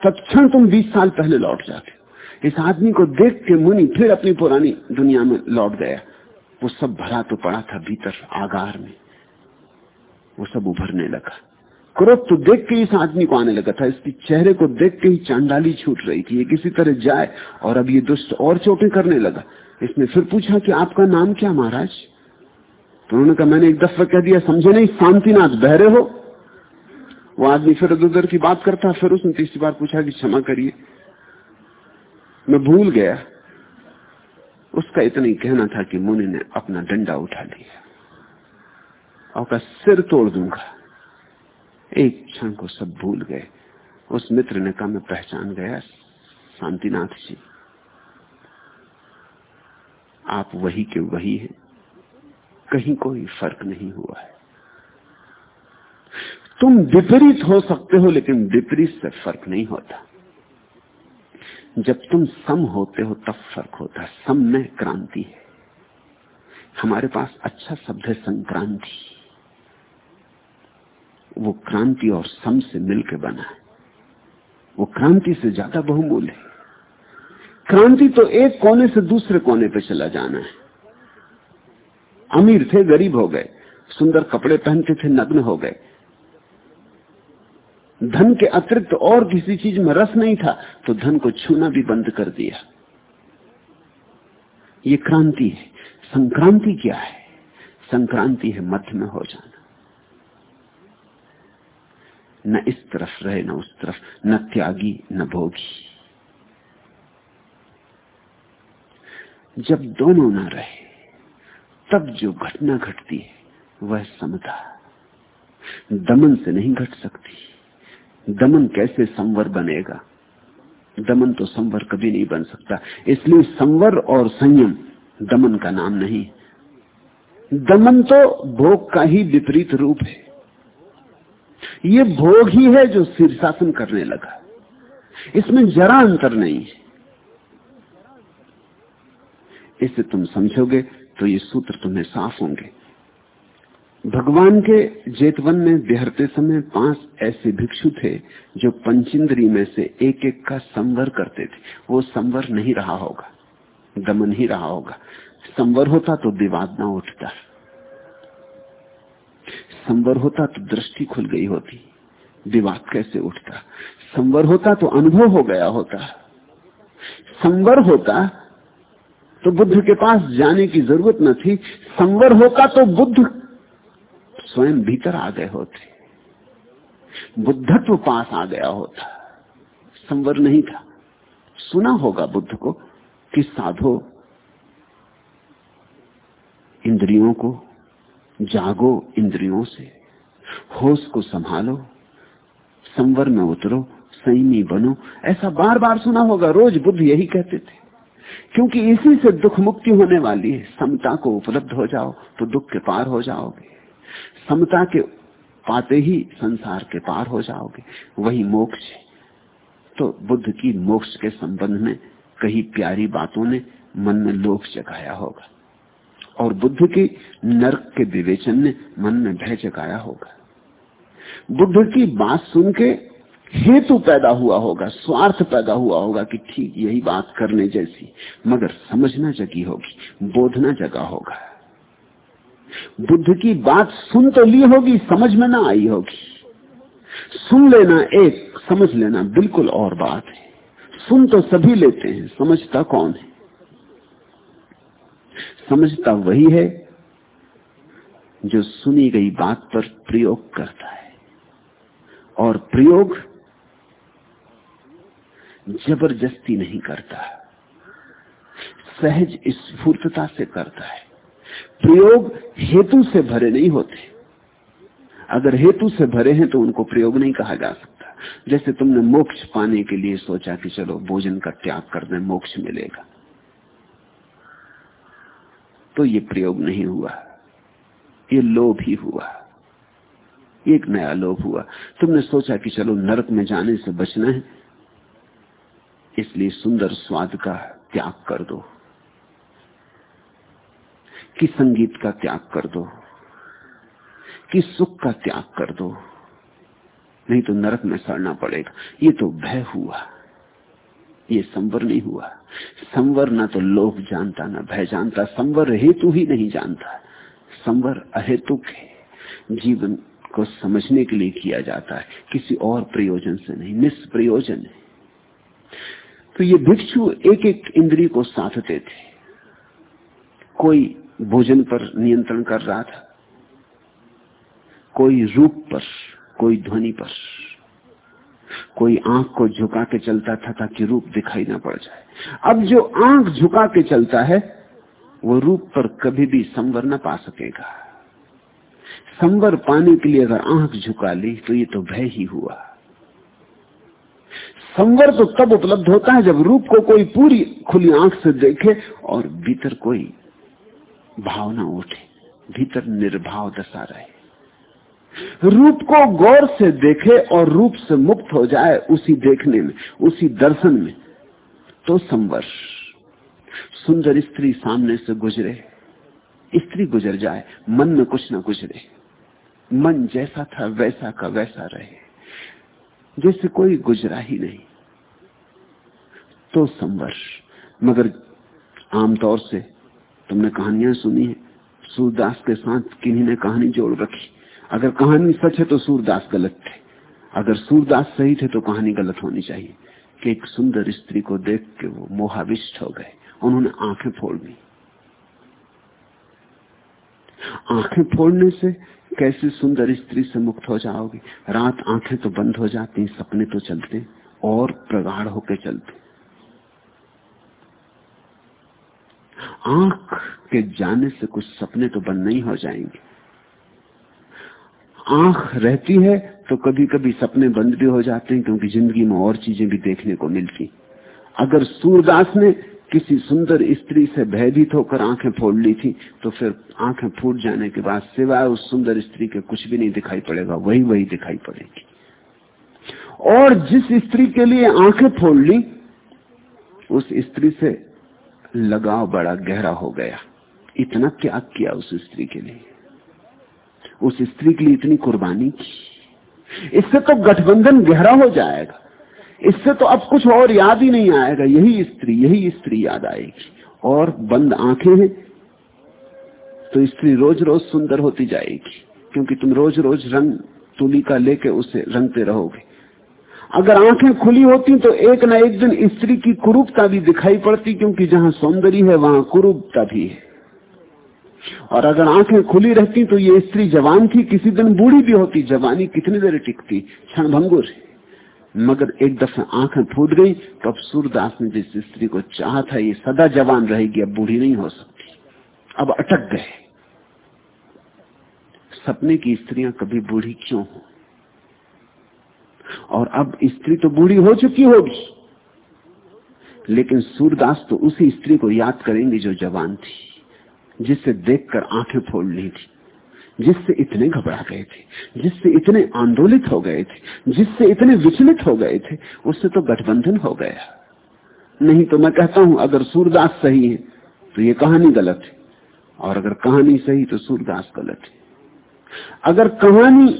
तत्क्षण तुम बीस साल पहले लौट जाते हो। इस आदमी को देख के मुनि फिर अपनी पुरानी दुनिया में लौट गया। वो सब भरा तो पड़ा था भीतर, आगार में। वो सब उभरने लगा। क्रोध तो देख के इस आदमी को आने लगा था। इसके चेहरे को देख के ही चांडाली छूट रही थी। ये किसी तरह जाए और अब ये दुष्ट और चोटें करने लगा। इसने फिर पूछा कि आपका नाम क्या, महाराज? तो उन्होंने कहा, मैंने एक दफ़ा कह दिया, समझे नहीं, शांतिनाथ, बहरे हो। वो आदमी फिर उधर की बात करता, फिर उसने तीसरी बार पूछा कि क्षमा करिए। मैं भूल गया। उसका इतना ही कहना था कि मुनि ने अपना डंडा उठा लिया। और का सिर तोड़ दूँगा। एक क्षण को सब भूल गए। उस मित्र ने कहा, मैं पहचान गया, शांतिनाथ जी। आप वही के वही हैं। कहीं कोई फ़र्क नहीं हुआ है। तुम विपरीत हो सकते हो, लेकिन विपरीत से फ़र्क नहीं होता। जब तुम सम होते हो, तब फ़र्क होता है। सम में क्रांति है। हमारे पास अच्छा शब्द है संक्रांति। वो क्रांति और सम से मिलकर बना है। वो क्रांति से ज़्यादा बहुमूल्य है। क्रांति तो एक कोने से दूसरे कोने पे चला जाना है। अमीर थे, गरीब हो गए। सुंदर कपड़े पहनते थे, नग्न हो गए। धन के अतिरिक्त और किसी चीज़ में रस नहीं था तो धन को छूना भी बंद कर दिया। ये क्रांति है। संक्रांति क्या है? संक्रांति है मध्य में हो जाना। न इस तरफ़ रहे, न उस तरफ़, न त्यागी, न भोगी। जब दोनों न रहे, तब जो घटना घटती है, वह समता। दमन से नहीं घट सकती। दमन कैसे संवर बनेगा? दमन तो संवर कभी नहीं बन सकता। इसलिए संवर और संयम, दमन का नाम नहीं। दमन तो भोग का ही विपरीत रूप है। ये भोग ही है जो शीर्षासन करने लगा। इसमें जरा अंतर नहीं है। इसे तुम समझोगे तो ये सूत्र तुम्हें साफ़ होंगे। भगवान के जेतवन में बिहरते समय पाँच ऐसे भिक्षु थे जो पंचिंद्री में से एक एक का संवर करते थे। वो संवर नहीं रहा होगा दमन ही रहा होगा। संवर होता तो विवाद ना उठता, संवर होता तो दृष्टि खुल गई होती, विवाद कैसे उठता? संवर होता तो अनुभव हो गया होता, संवर होता तो बुद्ध के पास जाने की ज़रूरत न थी, संवर होता तो बुद्ध स्वयं भीतर आ गए होते। बुद्धत्व पास आ गया होता। संवर नहीं था। सुना होगा बुद्ध को कि साधो, इंद्रियों को जागो इंद्रियों से, होश को संभालो, संवर में उतरो, संयमी बनो। ऐसा बार बार सुना होगा। रोज बुद्ध यही कहते थे। क्योंकि इसी से दुख मुक्ति होने वाली है। समता को उपलब्ध हो जाओ तो दुख के पार हो जाओगे। समता के पाते ही संसार के पार हो जाओगे। वही मोक्ष है। तो बुद्ध की मोक्ष के संबंध में कई प्यारी बातों ने मन में लोभ जगाया होगा। और बुद्ध की नर्क के विवेचन ने मन में भय जगाया होगा। बुद्ध की बात सुन के हेतु पैदा हुआ होगा, स्वार्थ पैदा हुआ होगा कि ठीक यही बात करने जैसी, मगर समझना जगी होगी, बोधना जगा होगा। बुद्ध की बात सुन तो ली होगी, समझ में ना आई होगी। सुन लेना एक, समझ लेना बिल्कुल और बात है। सुन तो सभी लेते हैं, समझता कौन है? समझता वही है जो सुनी गई बात पर प्रयोग करता है। और प्रयोग ज़बरदस्ती नहीं करता। सहज स्फूर्तता से करता है। प्रयोग हेतु से भरे नहीं होते। अगर हेतु से भरे हैं तो उनको प्रयोग नहीं कहा जा सकता। जैसे तुमने मोक्ष पाने के लिए सोचा कि चलो भोजन का त्याग कर दें, मोक्ष मिलेगा। तो ये प्रयोग नहीं हुआ। ये लोभ ही हुआ। एक नया लोभ हुआ। तुमने सोचा कि चलो नरक में जाने से बचना है, इसलिए सुंदर स्वाद का त्याग कर दो। कि संगीत का त्याग कर दो, कि सुख का त्याग कर दो। नहीं तो नरक में सड़ना पड़ेगा। ये तो भय हुआ। ये संवर नहीं हुआ। संवर ना तो लोभ जानता, ना भय जानता। संवर हेतु ही नहीं जानता। संवर अहेतुक है। जीवन को समझने के लिए किया जाता है। किसी और प्रयोजन से नहीं, निष्प्रयोजन है। तो ये भिक्षु एक एक इंद्री को साधते थे। कोई भोजन पर नियंत्रण कर रहा था। कोई रूप पर, कोई ध्वनि पर, कोई आँख को झुका के चलता था ताकि रूप दिखाई ना पड़ जाए। अब जो आँख झुका के चलता है, वो रूप पर कभी भी संवर ना पा सकेगा। संवर पाने के लिए अगर आँख झुका ली तो ये तो भय ही हुआ। संवर तो तब उपलब्ध होता है जब रूप को कोई पूरी खुली आँख से देखे और भीतर कोई भावना उठे, भीतर निर्भाव दशा रहे। रूप को गौर से देखे और रूप से मुक्त हो जाए उसी देखने में, उसी दर्शन में तो संवर्ष सुंदर स्त्री सामने से गुजरे, स्त्री गुजर जाए, मन में कुछ ना गुजरे। मन जैसा था, वैसा का वैसा रहे। जैसे कोई गुजरा ही नहीं तो संवर्ष मगर आमतौर से तुमने कहानियाँ सुनी है। सूरदास के साथ किन्हीं ने कहानी जोड़ रखी। अगर कहानी सच है तो सूरदास गलत थे। अगर सूरदास सही थे तो कहानी गलत होनी चाहिए। कि एक सुंदर स्त्री को देख के वो मोहाविष्ट हो गए। उन्होंने आँखें फोड़ दी। आँखें फोड़ने से कैसे सुंदर स्त्री से मुक्त हो जाओगे? रात आँखें तो बंद हो जाती सपने तो चलते और प्रगाढ़ होकर चलते आँख के जाने से कुछ सपने तो बंद नहीं हो जाएँगे। आँख रहती है तो कभी कभी सपने बंद भी हो जाते हैं क्योंकि ज़िंदगी में और चीज़ें भी देखने को मिलती। अगर सूरदास ने किसी सुंदर स्त्री से भयभीत होकर आँखें फोड़ ली थी तो फिर आँखें फूट जाने के बाद सिवाय उस सुंदर स्त्री के कुछ भी नहीं दिखाई पड़ेगा, वही वही दिखाई पड़ेगी। और जिस स्त्री के लिए आँखें फोड़ ली, उस स्त्री से लगाव बड़ा गहरा हो गया। इतना त्याग किया उस स्त्री के लिए। उस स्त्री के लिए इतनी कुर्बानी की। इससे तो गठबंधन गहरा हो जाएगा। इससे तो अब कुछ और याद ही नहीं आएगा। यही स्त्री यही स्त्री याद आएगी। और बंद आँखें हैं तो स्त्री रोज रोज सुंदर होती जाएगी। क्योंकि तुम रोज रोज रंग, तुली का लेके उसे रंगते रहोगे। अगर आँखें खुली होती तो एक ना एक दिन स्त्री की कुरूपता भी दिखाई पड़ती, क्योंकि जहाँ सौंदर्य है, वहाँ कुरूपता भी है। और अगर आँखें खुली रहती तो ये स्त्री जवान थी, किसी दिन बूढ़ी भी होती, जवानी कितनी देर टिकती क्षण भंगुर मगर एक दफ़ा आँखें फूट गई तो अब सूरदास ने जिस स्त्री को चाहा था, ये सदा जवान रहेगी, अब बूढ़ी नहीं हो सकती। अब अटक गए। सपने की स्त्रियाँ कभी बूढ़ी क्यों हो? और अब स्त्री तो बूढ़ी हो चुकी होगी। लेकिन सूरदास तो उसी स्त्री को याद करेंगे जो जवान थी, जिससे देखकर आँखें फोड़ ली थी, जिससे इतने घबरा गए थे, जिससे इतने आंदोलित हो गए थे, जिससे इतने विचलित हो गए थे, उससे तो गठबंधन हो गया। नहीं तो मैं कहता हूँ, अगर सूरदास सही है तो ये कहानी गलत है, और अगर कहानी सही तो सूरदास गलत है। अगर कहानी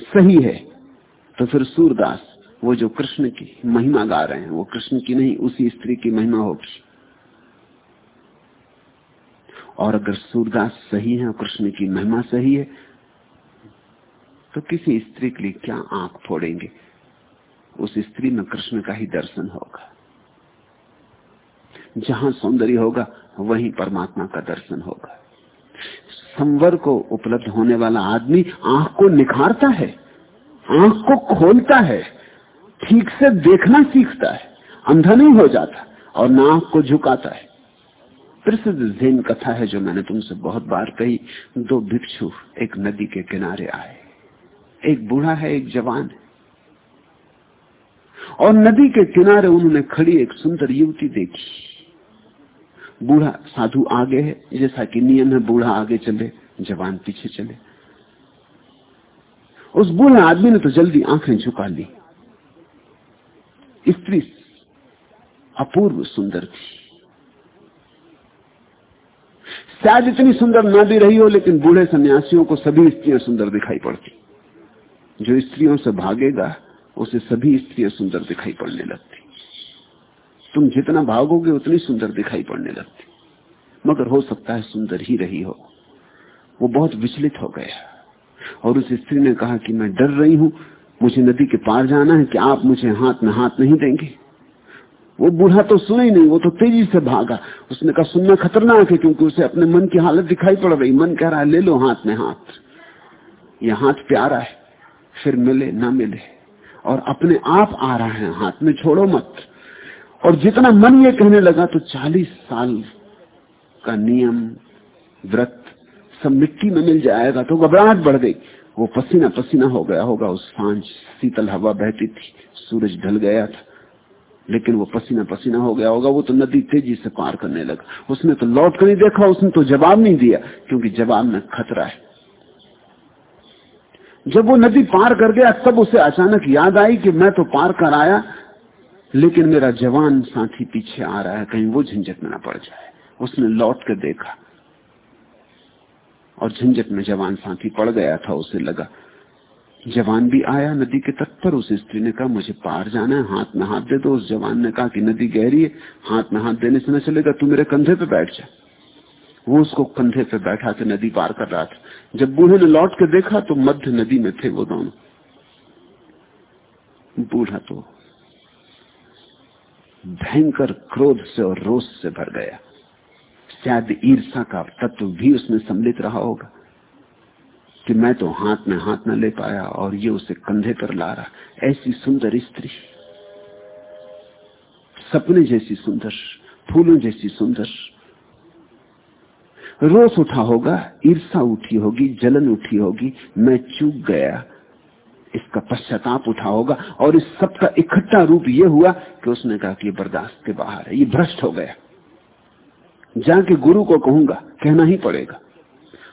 सही है तो फिर सूरदास, वो जो कृष्ण की महिमा गा रहे हैं, वो कृष्ण की नहीं, उसी स्त्री की महिमा होगी। और अगर सूरदास सही है और कृष्ण की महिमा सही है तो किसी स्त्री के लिए क्या आँख फोड़ेंगे? उस स्त्री में कृष्ण का ही दर्शन होगा। जहाँ सौंदर्य होगा, वहीं परमात्मा का दर्शन होगा। संवर को उपलब्ध होने वाला आदमी आँख को निखारता है। आँख को खोलता है, ठीक से देखना सीखता है, अंधा नहीं हो जाता और ना आँख को झुकाता है। प्रसिद्ध जैन कथा है जो मैंने तुमसे बहुत बार कही, दो भिक्षु एक नदी के किनारे आए। एक बूढ़ा है, एक जवान है। और नदी के किनारे उन्होंने खड़ी एक सुंदर युवती देखी। बूढ़ा साधु आगे है, जैसा कि नियम है, बूढ़ा आगे चले, जवान पीछे चले। उस बूढ़े आदमी ने तो जल्दी आँखें झुका ली। स्त्री अपूर्व सुंदर थी। शायद इतनी सुंदर ना भी रही हो, लेकिन बूढ़े सन्यासियों को सभी स्त्रियाँ सुंदर दिखाई पड़ती। जो स्त्रियों से भागेगा, उसे सभी स्त्रियाँ सुंदर दिखाई पड़ने लगती। तुम जितना भागोगे, उतनी सुंदर दिखाई पड़ने लगती। मगर हो सकता है सुंदर ही रही हो। वो बहुत विचलित हो गया। और उस स्त्री ने कहा कि मैं डर रही हूँ, मुझे नदी के पार जाना है कि आप मुझे हाथ में हाथ नहीं देंगे। वो बूढ़ा तो सुना ही नहीं, वो तो तेज़ी से भागा। उसने कहा, सुनना खतरनाक है क्योंकि उसे अपने मन की हालत दिखाई पड़ रही। मन कह रहा है, ले लो हाथ में हाथ। ये हाथ प्यारा है, फिर मिले ना मिले। और अपने आप आ रहा है, हाथ में छोड़ो मत। और जितना मन ये कहने लगा तो चालीस साल का नियम, व्रत सब मिट्टी में मिल जाएगा तो घबराहट बढ़ गई। वो पसीना पसीना हो गया होगा। उस साँझ शीतल हवा बहती थी। सूरज ढल गया था। लेकिन वो पसीना पसीना हो गया होगा। वो तो नदी तेज़ी से पार करने लगा। उसने तो लौट कर नहीं देखा। उसने तो जवाब नहीं दिया, क्योंकि जवाब में खतरा है। जब वो नदी पार कर गया, तब उसे अचानक याद आई कि मैं तो पार कर आया, लेकिन मेरा जवान साथी पीछे आ रहा है। कहीं वो झंझट में ना पड़ जाए। उसने लौट कर देखा। और झंझट में जवान साथी पड़ गया था, उसे लगा। जवान भी आया नदी के तट पर, उस स्त्री ने कहा, मुझे पार जाना है, हाथ में हाथ दे दो। उस जवान ने कहा कि नदी गहरी है, हाथ में हाथ देने से न चलेगा, तू मेरे कंधे पे बैठ जा। वो उसको कंधे पे बैठा के नदी पार कर रहा था। जब बूढ़े ने लौट के देखा तो मध्य नदी में थे वो दोनों। बूढ़ा तो भयंकर क्रोध से और रोष से भर गया। शायद ईर्षा का तत्व भी उसमें सम्मिलित रहा होगा कि मैं तो हाथ में हाथ न ले पाया और ये उसे कंधे पर ला रहा। ऐसी सुंदर स्त्री, सपने जैसी सुंदर, फूलों जैसी सुंदर। रोष उठा होगा, ईर्षा उठी होगी, जलन उठी होगी, मैं चूक गया। इसका पश्चाताप उठा होगा और इस सब का इकट्ठा रूप यह हुआ कि उसने कहा कि बर्दाश्त के बाहर है, ये भ्रष्ट हो गया। जाके गुरु को कहूँगा, कहना ही पड़ेगा।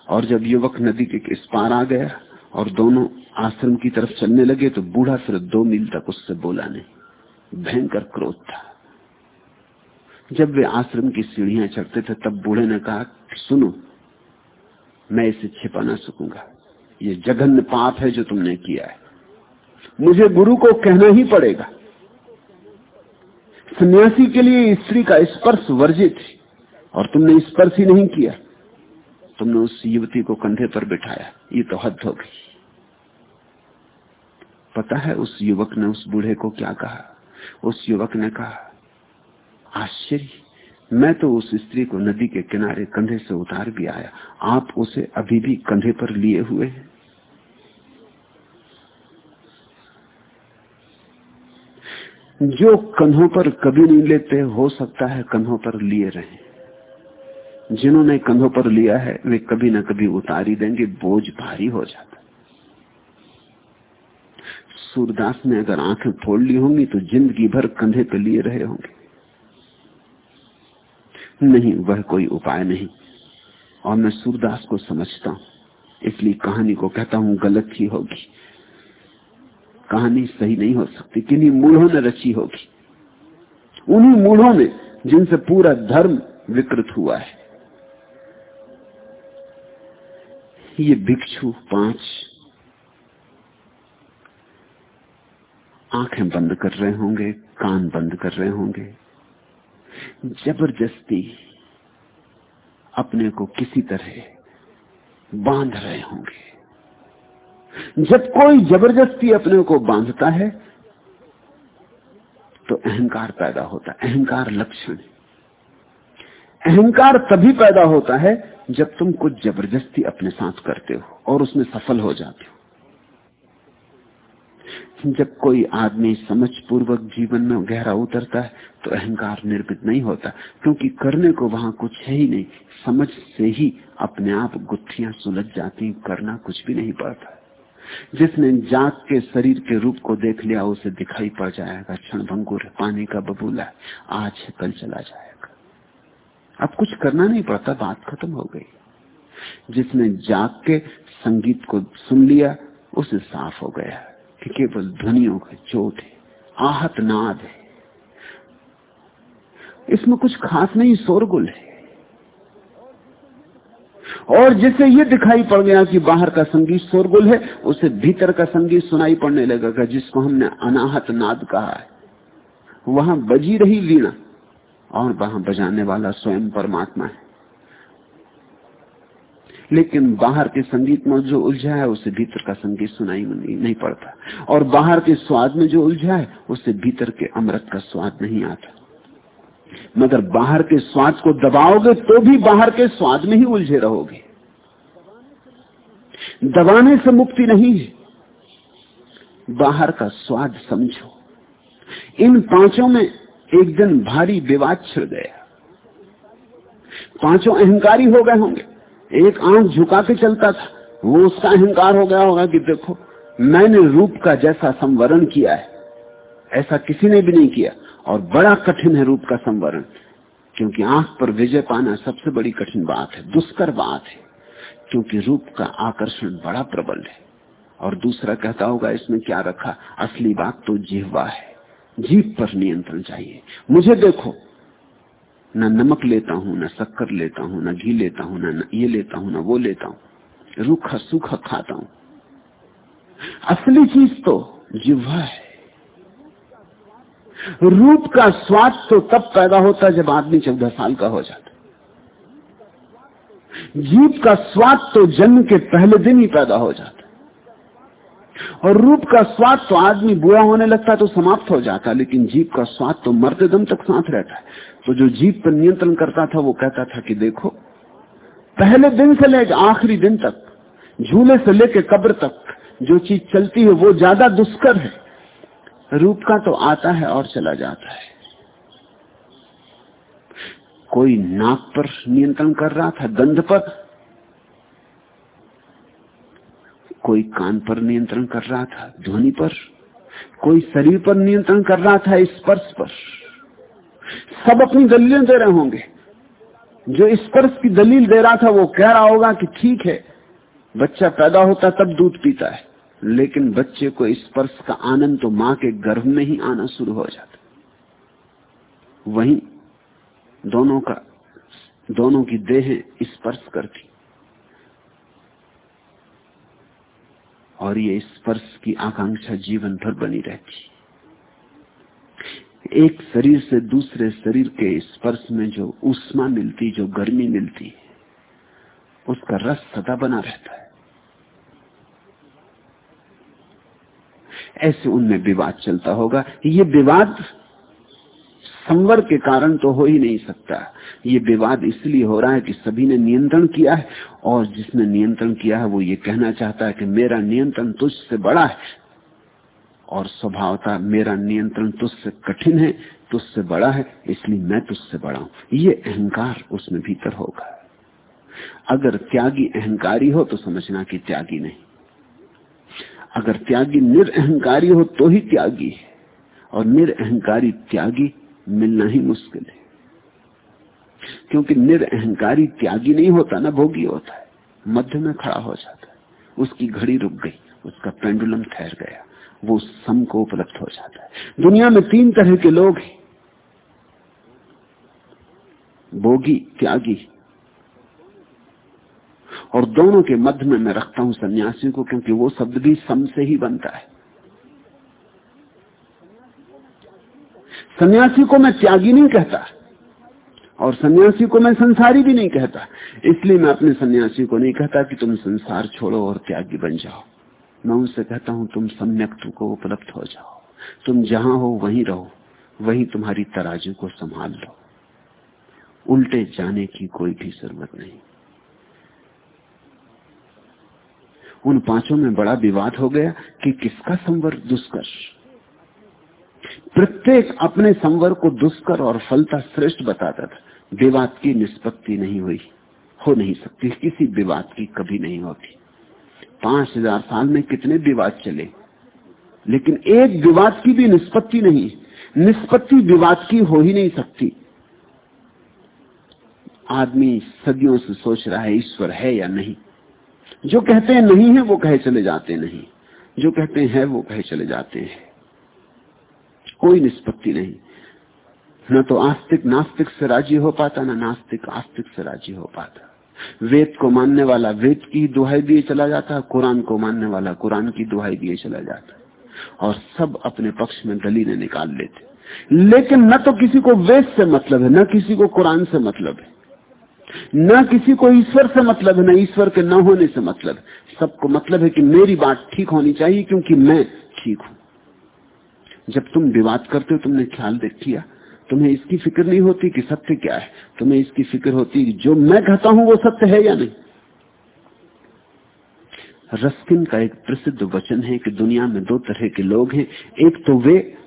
और जब युवक नदी के इस पार आ गया और दोनों आश्रम की तरफ़ चलने लगे तो बूढ़ा फिर दो मील तक उससे बोला नहीं। भयंकर क्रोध था। जब वे आश्रम की सीढ़ियाँ चढ़ते थे, तब बूढ़े ने कहा, सुनो, मैं इसे छिपा ना सकूँगा। ये जघन्य पाप है जो तुमने किया है। मुझे गुरु को कहना ही पड़ेगा। सन्यासी के लिए स्त्री का स्पर्श वर्जित है। और तुमने स्पर्श ही नहीं किया। तुमने उस युवती को कंधे पर बिठाया। ये तो हद हो गई। पता है उस युवक ने उस बूढ़े को क्या कहा? उस युवक ने कहा, आश्चर्य, मैं तो उस स्त्री को नदी के किनारे कंधे से उतार भी आया। आप उसे अभी भी कंधे पर लिए हुए हैं? जो कंधों पर कभी नहीं लेते, हो सकता है कंधों पर लिए रहे। जिन्होंने कंधों पर लिया है, वे कभी ना कभी उतारी देंगे, बोझ भारी हो जाता सूरदास ने अगर आँखें फोड़ ली होंगी तो ज़िंदगी भर कंधे पे लिए रहे होंगे। नहीं, वह कोई उपाय नहीं। और मैं सूरदास को समझता हूँ, इसलिए कहानी को कहता हूँ, गलत ही होगी। कहानी सही नहीं हो सकती, किन्हीं मूढ़ों ने रची होगी। उन्हीं मूढ़ों में जिनसे पूरा धर्म विकृत हुआ है। ये भिक्षु पाँच आँखें बंद कर रहे होंगे, कान बंद कर रहे होंगे। ज़बरदस्ती अपने को किसी तरह बाँध रहे होंगे। जब कोई ज़बरदस्ती अपने को बांधता है तो अहंकार पैदा होता है। अहंकार लक्षण अहंकार तभी पैदा होता है जब तुम कुछ ज़बरदस्ती अपने साथ करते हो और उसमें सफल हो जाते हो। जब कोई आदमी समझ पूर्वक जीवन में गहरा उतरता है तो अहंकार निर्मित नहीं होता, क्योंकि करने को वहाँ कुछ है ही नहीं। समझ से ही अपने आप गुत्थियाँ सुलझ जाती करना कुछ भी नहीं पड़ता। जिसने जाग के शरीर के रूप को देख लिया, उसे दिखाई पड़ जाएगा क्षण भंगुर पानी का बबूला। आज कल चला जाएगा। अब कुछ करना नहीं पड़ता, बात खत्म हो गई। जिसने जाग के संगीत को सुन लिया, उसे साफ़ हो गया कि केवल ध्वनियों का चोट है, आहत नाद है। इसमें कुछ खास नहीं, शोरगुल है। और जिसे यह दिखाई पड़ गया कि बाहर का संगीत शोरगुल है, उसे भीतर का संगीत सुनाई पड़ने लगेगा, जिसको हमने अनाहत नाद कहा है। वहाँ बजी रही वीणा। और वहाँ बजाने वाला स्वयं परमात्मा है। लेकिन बाहर के संगीत में जो उलझा है, उसे भीतर का संगीत सुनाई नहीं पड़ता। और बाहर के स्वाद में जो उलझा है, उसे भीतर के अमृत का स्वाद नहीं आता। मगर बाहर के स्वाद को दबाओगे तो भी बाहर के स्वाद में ही उलझे रहोगे। दबाने से मुक्ति नहीं है। बाहर का स्वाद समझो। इन पाँचों में एक दिन भारी विवाद छिड़ गया। पाँचों अहंकारी हो गए होंगे। एक आँख झुका के चलता था। वो उसका अहंकार हो गया होगा कि देखो, मैंने रूप का जैसा संवरण किया है, ऐसा किसी ने भी नहीं किया। और बड़ा कठिन है रूप का संवरण, क्योंकि आँख पर विजय पाना सबसे बड़ी कठिन बात है, दुष्कर बात है, क्योंकि रूप का आकर्षण बड़ा प्रबल है। और दूसरा कहता होगा, इसमें क्या रखा? असली बात तो जिहवा है। जीव पर नियंत्रण चाहिए। मुझे देखो, न नमक लेता हूँ, न शक्कर लेता हूँ, न घी लेता हूँ, न ये लेता हूँ, न वो लेता हूँ। रूखा सूखा खाता हूँ। असली चीज़ तो जिह्वा है। रूप का स्वाद तो तब पैदा होता है जब आदमी चौदह साल का हो जाता जीव का स्वाद तो जन्म के पहले दिन ही पैदा हो जाता और रूप का स्वाद तो आदमी बुरा होने लगता है तो समाप्त हो जाता है, लेकिन जीव का स्वाद तो मरते दम तक साथ रहता है। तो जो जीव पर नियंत्रण करता था, वो कहता था कि देखो, पहले दिन से लेकर आखिरी दिन तक, झूले से लेकर कब्र तक जो चीज़ चलती है, वो ज़्यादा दुष्कर है। रूप का तो आता है और चला जाता है। कोई नाक पर नियंत्रण कर रहा था गंध पर कोई कान पर नियंत्रण कर रहा था, ध्वनि पर, कोई शरीर पर नियंत्रण कर रहा था स्पर्श पर। सब अपनी दलीलें दे रहे होंगे। जो स्पर्श की दलील दे रहा था, वो कह रहा होगा कि ठीक है, बच्चा पैदा होता तब दूध पीता है, लेकिन बच्चे को स्पर्श का आनंद तो माँ के गर्भ में ही आना शुरू हो जाता वहीं दोनों का, दोनों की देह स्पर्श करती। और ये स्पर्श की आकांक्षा जीवन भर बनी रहती एक शरीर से दूसरे शरीर के स्पर्श में जो ऊष्मा मिलती, जो गर्मी मिलती है, उसका रस सदा बना रहता है। ऐसे उनमें विवाद चलता होगा। ये विवाद संवर के कारण तो हो ही नहीं सकता। ये विवाद इसलिए हो रहा है कि सभी ने नियंत्रण किया है, और जिसने नियंत्रण किया है वो ये कहना चाहता है कि मेरा नियंत्रण तुझसे बड़ा है, और स्वभावता मेरा नियंत्रण तुझसे कठिन है, तुझसे बड़ा है, इसलिए मैं तुझसे बड़ा हूँ। ये अहंकार उसमें भीतर होगा। अगर त्यागी अहंकारी हो तो समझना कि त्यागी नहीं। अगर त्यागी निरअहकारी हो तो ही त्यागी है, और निरअहकारी त्यागी मिलना ही मुश्किल है। क्योंकि निरअहकारी त्यागी नहीं होता, ना भोगी होता है। मध्य में खड़ा हो जाता है। उसकी घड़ी रुक गई, उसका पेंडुलम ठहर गया, वो सम को उपलब्ध हो जाता है। दुनिया में तीन तरह के लोग हैं। भोगी, त्यागी। और दोनों के मध्य में मैं रखता हूँ सन्यासी को, क्योंकि वो शब्द भी सम से ही बनता है। सन्यासी को मैं त्यागी नहीं कहता। और सन्यासी को मैं संसारी भी नहीं कहता। इसलिए मैं अपने सन्यासी को नहीं कहता कि तुम संसार छोड़ो और त्यागी बन जाओ। मैं उनसे कहता हूँ, तुम सम्यक को उपलब्ध हो जाओ। तुम जहाँ हो, वहीं रहो। वहीं तुम्हारी तराजू को संभाल लो। उल्टे जाने की कोई भी ज़रूरत नहीं। उन पाँचों में बड़ा विवाद हो गया कि किसका संवर दुष्कर प्रत्येक अपने संवर को दुष्कर और फलता श्रेष्ठ बताता था। विवाद की निष्पत्ति नहीं हुई, हो नहीं सकती, किसी विवाद की कभी नहीं होती। पाँच हज़ार साल में कितने विवाद चले, लेकिन एक विवाद की भी निष्पत्ति नहीं, निष्पत्ति विवाद की हो ही नहीं सकती। आदमी सदियों से सोच रहा है, ईश्वर है या नहीं। जो कहते हैं नहीं है, वो कहे चले जाते नहीं। जो कहते हैं, वो कहे चले जाते हैं। कोई निष्पत्ति नहीं। न तो आस्तिक नास्तिक से राज़ी हो पाता, ना नास्तिक आस्तिक से राज़ी हो पाता। वेद को मानने वाला, वेद की दुहाई दिए चला जाता है कुरान को मानने वाला, कुरान की दुहाई दिए चला जाता। और सब अपने पक्ष में दलीलें निकाल लेते। लेकिन न तो किसी को वेद से मतलब है, न किसी को कुरान से मतलब है। न किसी को ईश्वर से मतलब है, न ईश्वर के न होने से मतलब सबको मतलब है कि मेरी बात ठीक होनी चाहिए, क्योंकि मैं ठीक हूँ। जब तुम विवाद करते हो, तुमने ख्याल देख किया तुम्हें इसकी फ़िक्र नहीं होती कि सत्य क्या है। तुम्हें इसकी फ़िक्र होती कि जो मैं कहता हूँ वो सत्य है या नहीं। रस्किन का एक प्रसिद्ध वचन है कि दुनिया में दो तरह के लोग हैं। एक तो वे,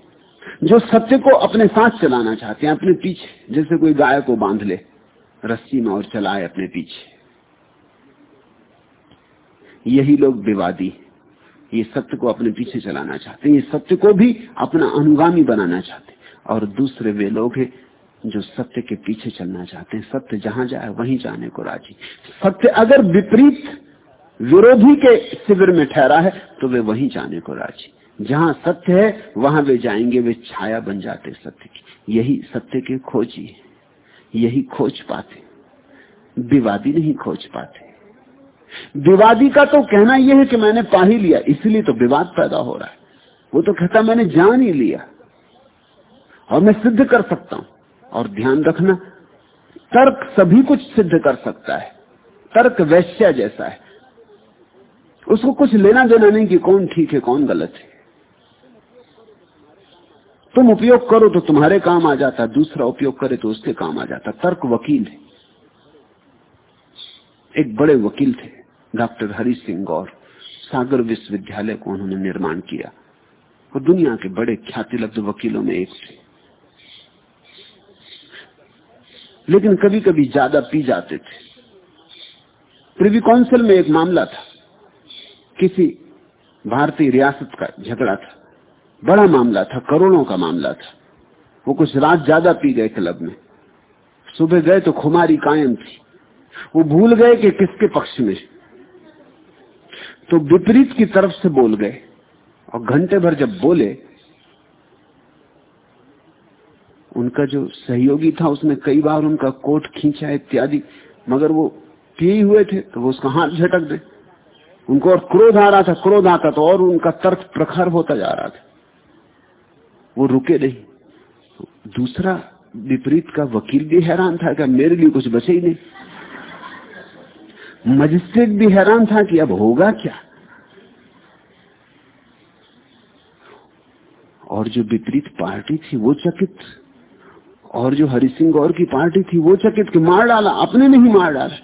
जो सत्य को अपने साथ चलाना चाहते हैं, अपने पीछे, जैसे कोई गाय को बाँध ले, रस्सी में और चलाए अपने पीछे। यही लोग विवादी ये सत्य को अपने पीछे चलाना चाहते हैं, ये सत्य को भी अपना अनुगामी बनाना चाहते हैं। और दूसरे वे लोग हैं जो सत्य के पीछे चलना चाहते हैं। सत्य जहाँ जाए, वहीं जाने को राज़ी। सत्य अगर विपरीत विरोधी के शिविर में ठहरा है तो वे वहीं जाने को राज़ी। जहाँ सत्य है, वहाँ वे जाएँगे, वे छाया बन जाते सत्य की। यही सत्य के खोजी है यही खोज पाते विवादी नहीं खोज पाते। विवादी का तो कहना यह है कि मैंने पा ही लिया, इसलिए तो विवाद पैदा हो रहा है। वो तो कहता मैंने जान ही लिया। और मैं सिद्ध कर सकता हूँ। और ध्यान रखना, तर्क सभी कुछ सिद्ध कर सकता है। तर्क वैश्या जैसा है। उसको कुछ लेना देना नहीं कि कौन ठीक है, कौन गलत है। तुम उपयोग करो तो तुम्हारे काम आ जाता, दूसरा उपयोग करे तो उसके काम आ जाता। तर्क वकील है। एक बड़े वकील थे। डॉक्टर हरि सिंह गौर सागर विश्वविद्यालय को उन्होंने निर्माण किया। वो दुनिया के बड़े ख्यातिलब्ध वकीलों में एक थे। लेकिन कभी कभी ज़्यादा पी जाते थे। प्रिवी काउंसिल में एक मामला था। किसी भारतीय रियासत का झगड़ा था। बड़ा मामला था, करोड़ों का मामला था। वो कुछ रात ज़्यादा पी गए क्लब में। सुबह गए तो खुमारी कायम थी। वो भूल गए कि किसके पक्ष में। तो विपरीत की तरफ़ से बोल गए। और घंटे भर जब बोले, उनका जो सहयोगी था, उसने कई बार उनका कोट खींचा, इत्यादि, मगर वो पिए हुए थे तो वो उसका हाथ झटक दे। उनको और क्रोध आ रहा था, क्रोध आता तो और उनका तर्क प्रखर होता जा रहा था। वो रुके नहीं। दूसरा विपरीत का वकील भी हैरान था कि मेरे लिए कुछ बचे ही नहीं। मजिस्ट्रेट भी हैरान था कि अब होगा क्या? और जो विपरीत पार्टी थी वो चकित। और जो हरि सिंह गौर की पार्टी थी वो चकित कि मार डाला अपने नहीं मार डाला।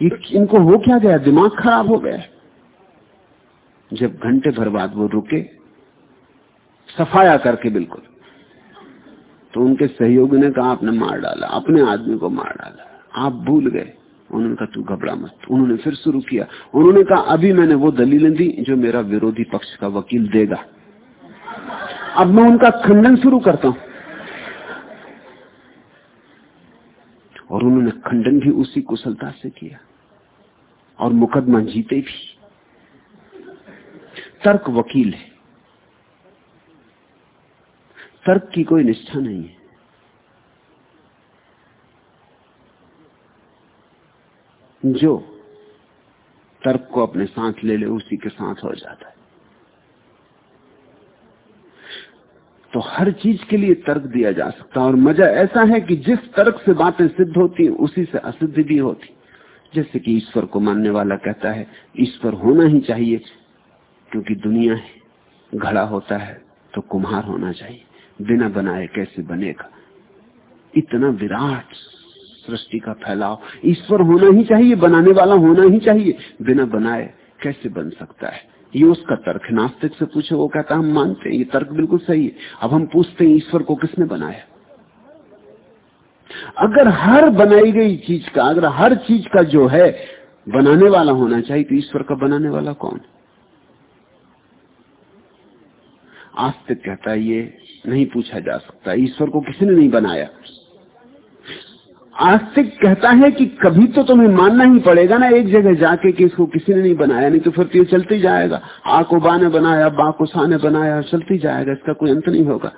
ये इनको हो क्या गया? दिमाग खराब हो गया। जब घंटे भर बाद वो रुके, सफाया करके बिल्कुल तो उनके सहयोगी ने कहा, आपने मार डाला, अपने आदमी को मार डाला। आप भूल गए। उन्होंने कहा, तू घबरा मत। उन्होंने फिर शुरू किया। उन्होंने कहा, अभी मैंने वो दलीलें दी जो मेरा विरोधी पक्ष का वकील देगा। अब मैं उनका खंडन शुरू करता हूँ। और उन्होंने खंडन भी उसी कुशलता से किया। और मुकदमा जीते भी। तर्क वकील है। तर्क की कोई निष्ठा नहीं है। जो तर्क को अपने साथ ले ले, उसी के साथ हो जाता है। तो हर चीज़ के लिए तर्क दिया जा सकता है, और मज़ा ऐसा है कि जिस तर्क से बातें सिद्ध होती उसी से असिद्ध भी होती जैसे कि ईश्वर को मानने वाला कहता है, ईश्वर होना ही चाहिए, क्योंकि दुनिया है, घड़ा होता है तो कुम्हार होना चाहिए, बिना बनाए कैसे बनेगा? इतना विराट सृष्टि का फैलाव। ईश्वर होना ही चाहिए, बनाने वाला होना ही चाहिए। बिना बनाए कैसे बन सकता है? ये उसका तर्क। नास्तिक से पूछो, वो कहता, हम मानते हैं, ये तर्क बिल्कुल सही है। अब हम पूछते हैं, ईश्वर को किसने बनाया? अगर हर बनाई गई चीज़ का, अगर हर चीज़ का जो है, बनाने वाला होना चाहिए तो ईश्वर का बनाने वाला कौन? आस्तिक कहता है, ये नहीं पूछा जा सकता। ईश्वर को किसी ने नहीं बनाया? आस्तिक कहता है कि कभी तो तुम्हें मानना ही पड़ेगा ना एक जगह जाके कि इसको किसी ने नहीं बनाया, नहीं तो फिर तो ये चलते जाएगा। आ को बा ने बनाया, बा को सा ने बनाया, चलती जाएगा, इसका कोई अंत नहीं होगा।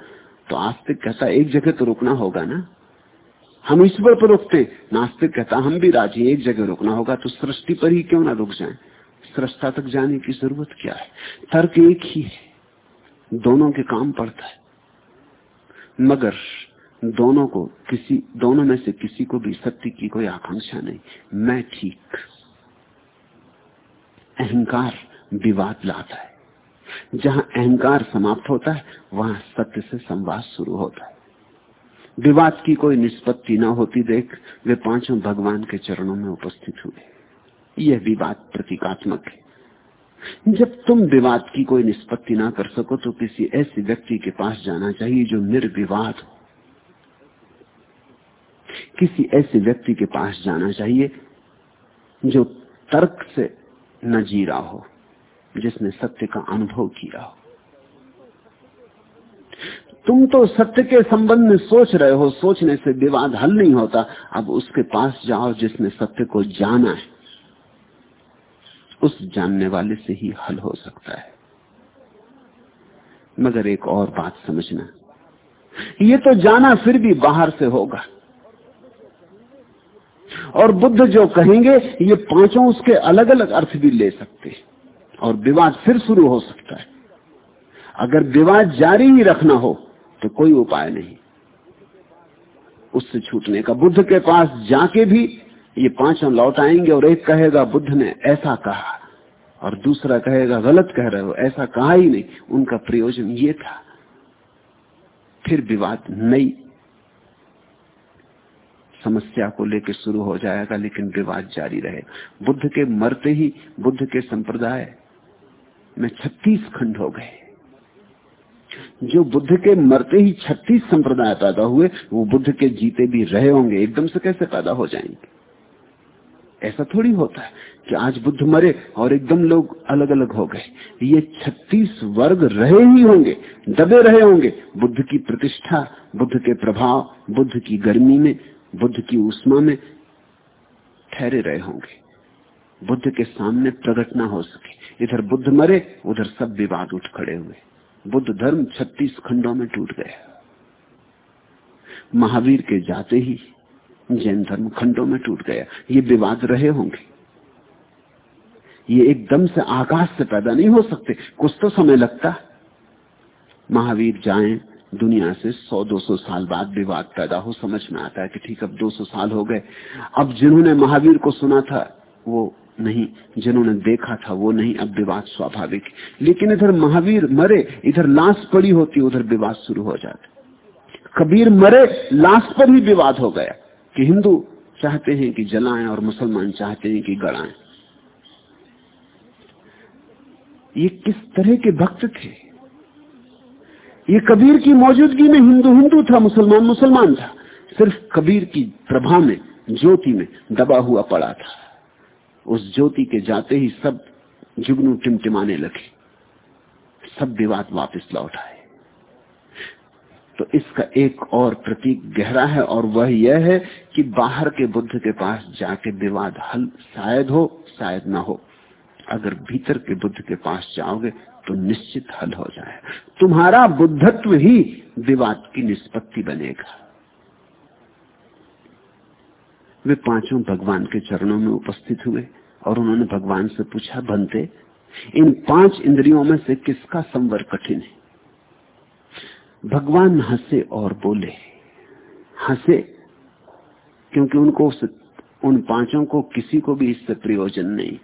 तो आस्तिक कहता एक जगह तो रुकना होगा ना। हम ईश्वर पर रुकते नास्तिक कहता, हम भी राज़ी एक जगह रुकना होगा तो सृष्टि पर ही क्यों ना रुक जाए? सृष्टा तक जाने की ज़रूरत क्या है? तर्क एक ही है। दोनों के काम पड़ता है। मगर दोनों को, किसी, दोनों में से किसी को भी सत्य की कोई आकांक्षा नहीं। मैं ठीक। अहंकार विवाद लाता है। जहाँ अहंकार समाप्त होता है, वहाँ सत्य से संवाद शुरू होता है। विवाद की कोई निष्पत्ति ना होती देख, वे पाँचों भगवान के चरणों में उपस्थित हुए। यह विवाद प्रतीकात्मक है। जब तुम विवाद की कोई निष्पत्ति ना कर सको तो किसी ऐसे व्यक्ति के पास जाना चाहिए जो निर्विवाद हो। किसी ऐसे व्यक्ति के पास जाना चाहिए जो तर्क से न जी रहा हो, जिसने सत्य का अनुभव किया हो। तुम तो सत्य के संबंध में सोच रहे हो, सोचने से विवाद हल नहीं होता। अब उसके पास जाओ जिसने सत्य को जाना है। उस जानने वाले से ही हल हो सकता है। मगर एक और बात समझना। ये तो जाना फिर भी बाहर से होगा। और बुद्ध जो कहेंगे, ये पाँचों उसके अलग अलग अर्थ भी ले सकते और विवाद फिर शुरू हो सकता है। अगर विवाद जारी ही रखना हो तो कोई उपाय नहीं। उससे छूटने का बुद्ध के पास जाके भी ये पाँचों लौट आएँगे और एक कहेगा, बुद्ध ने ऐसा कहा। और दूसरा कहेगा, गलत कह रहे हो, ऐसा कहा ही नहीं। उनका प्रयोजन ये था। फिर विवाद नई समस्या को लेकर शुरू हो जाएगा, लेकिन विवाद जारी रहेगा। बुद्ध के मरते ही बुद्ध के संप्रदाय में छत्तीस खंड हो गए। जो बुद्ध के मरते ही छत्तीस संप्रदाय पैदा हुए, वो बुद्ध के जीते भी रहे होंगे, एकदम से कैसे पैदा हो जाएँगे? ऐसा थोड़ी होता है कि आज बुद्ध मरे और एकदम लोग अलग अलग हो गए। ये छत्तीस वर्ग रहे ही होंगे, दबे रहे होंगे। बुद्ध की प्रतिष्ठा, बुद्ध के प्रभाव, बुद्ध की गर्मी में बुद्ध की उष्मा में ठहरे रहे होंगे। बुद्ध के सामने प्रकट ना हो सके। इधर बुद्ध मरे, उधर सब विवाद उठ खड़े हुए। बुद्ध धर्म 36 खंडों में टूट गया। महावीर के जाते ही जैन धर्म खंडों में टूट गया। ये विवाद रहे होंगे। ये एकदम से आकाश से पैदा नहीं हो सकते। कुछ तो समय लगता। महावीर जाएँ दुनिया से 100-200 साल बाद विवाद पैदा हो, समझ में आता है कि ठीक, अब 200 साल हो गए। अब जिन्होंने महावीर को सुना था, वो नहीं। जिन्होंने देखा था, वो नहीं। अब विवाद स्वाभाविक लेकिन इधर महावीर मरे, इधर लाश पड़ी होती, उधर विवाद शुरू हो जाता। कबीर मरे, लाश पर ही विवाद हो गया कि हिंदू चाहते हैं कि जलाएँ और मुसलमान चाहते हैं कि गड़ाएँ। ये किस तरह के भक्त थे? ये कबीर की मौजूदगी में हिंदू हिंदू था, मुसलमान मुसलमान था। सिर्फ़ कबीर की प्रभा में, ज्योति में दबा हुआ पड़ा था। उस ज्योति के जाते ही सब जुगनू टिमटिमाने लगे। सब विवाद वापस लौट आए। तो इसका एक और प्रतीक गहरा है और वह यह है कि बाहर के बुद्ध के पास जाके विवाद हल शायद हो, शायद ना हो। अगर भीतर के बुद्ध के पास जाओगे तो निश्चित हल हो जाए। तुम्हारा बुद्धत्व ही विवाद की निष्पत्ति बनेगा। वे पाँचों भगवान के चरणों में उपस्थित हुए और उन्होंने भगवान से पूछा बनते इन पाँच इंद्रियों में से किसका संवर कठिन है? भगवान हंसे और बोले, हंसे, क्योंकि उनको उन पाँचों को किसी को भी इससे प्रयोजन नहीं।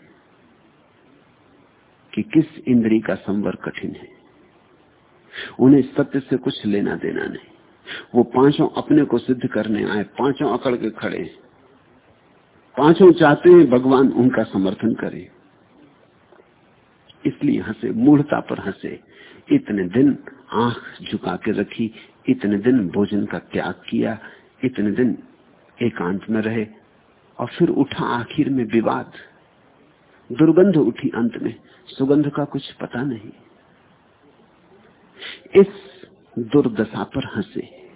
कि किस इंद्री का संवर कठिन है। उन्हें सत्य से कुछ लेना देना नहीं। वो पाँचों अपने को सिद्ध करने आए, पाँचों अकड़ के खड़े पाँचों चाहते हैं भगवान उनका समर्थन करे। इसलिए हंसे, मूढ़ता पर हंसे। इतने दिन आँख झुका के रखी, इतने दिन भोजन का त्याग किया, इतने दिन एकांत में रहे, और फिर उठा आखिर में विवाद। दुर्गंध उठी अंत में। सुगंध का कुछ पता नहीं। इस दुर्दशा पर हंसे।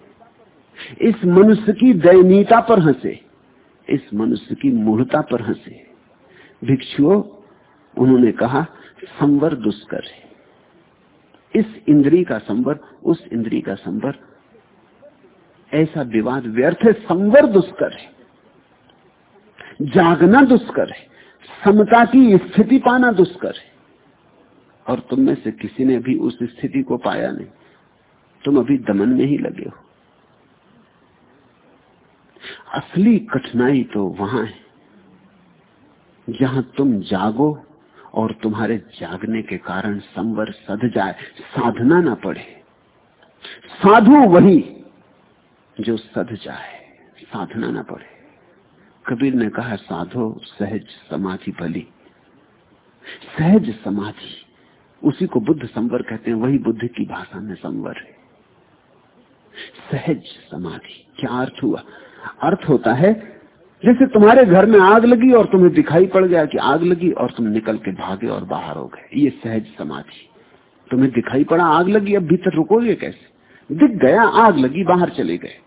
इस मनुष्य की दयनीयता पर हंसे। इस मनुष्य की मूढ़ता पर हंसे। भिक्षुओं, उन्होंने कहा, संवर दुष्कर है। इस इंद्री का संवर, उस इंद्री का संवर, ऐसा विवाद व्यर्थ है, संवर दुष्कर है। जागना दुष्कर है। समता की स्थिति पाना दुष्कर है। और तुम में से किसी ने भी उस स्थिति को पाया नहीं। तुम अभी दमन में ही लगे हो। असली कठिनाई तो वहाँ है। जहाँ तुम जागो और तुम्हारे जागने के कारण संवर सध जाए, साधना ना पड़े। साधु वही जो सध जाए, साधना ना पड़े। कबीर ने कहा, साधो, सहज समाधि भली सहज समाधि, उसी को बुद्ध संवर कहते हैं, वही बुद्ध की भाषा में संवर है। सहज समाधि, क्या अर्थ हुआ? अर्थ होता है, जैसे तुम्हारे घर में आग लगी और तुम्हें दिखाई पड़ गया कि आग लगी और तुम निकल के भागे और बाहर हो गए। ये सहज समाधि। तुम्हें दिखाई पड़ा आग लगी, अब भीतर रुकोगे कैसे? दिख गया, आग लगी, बाहर चले गए।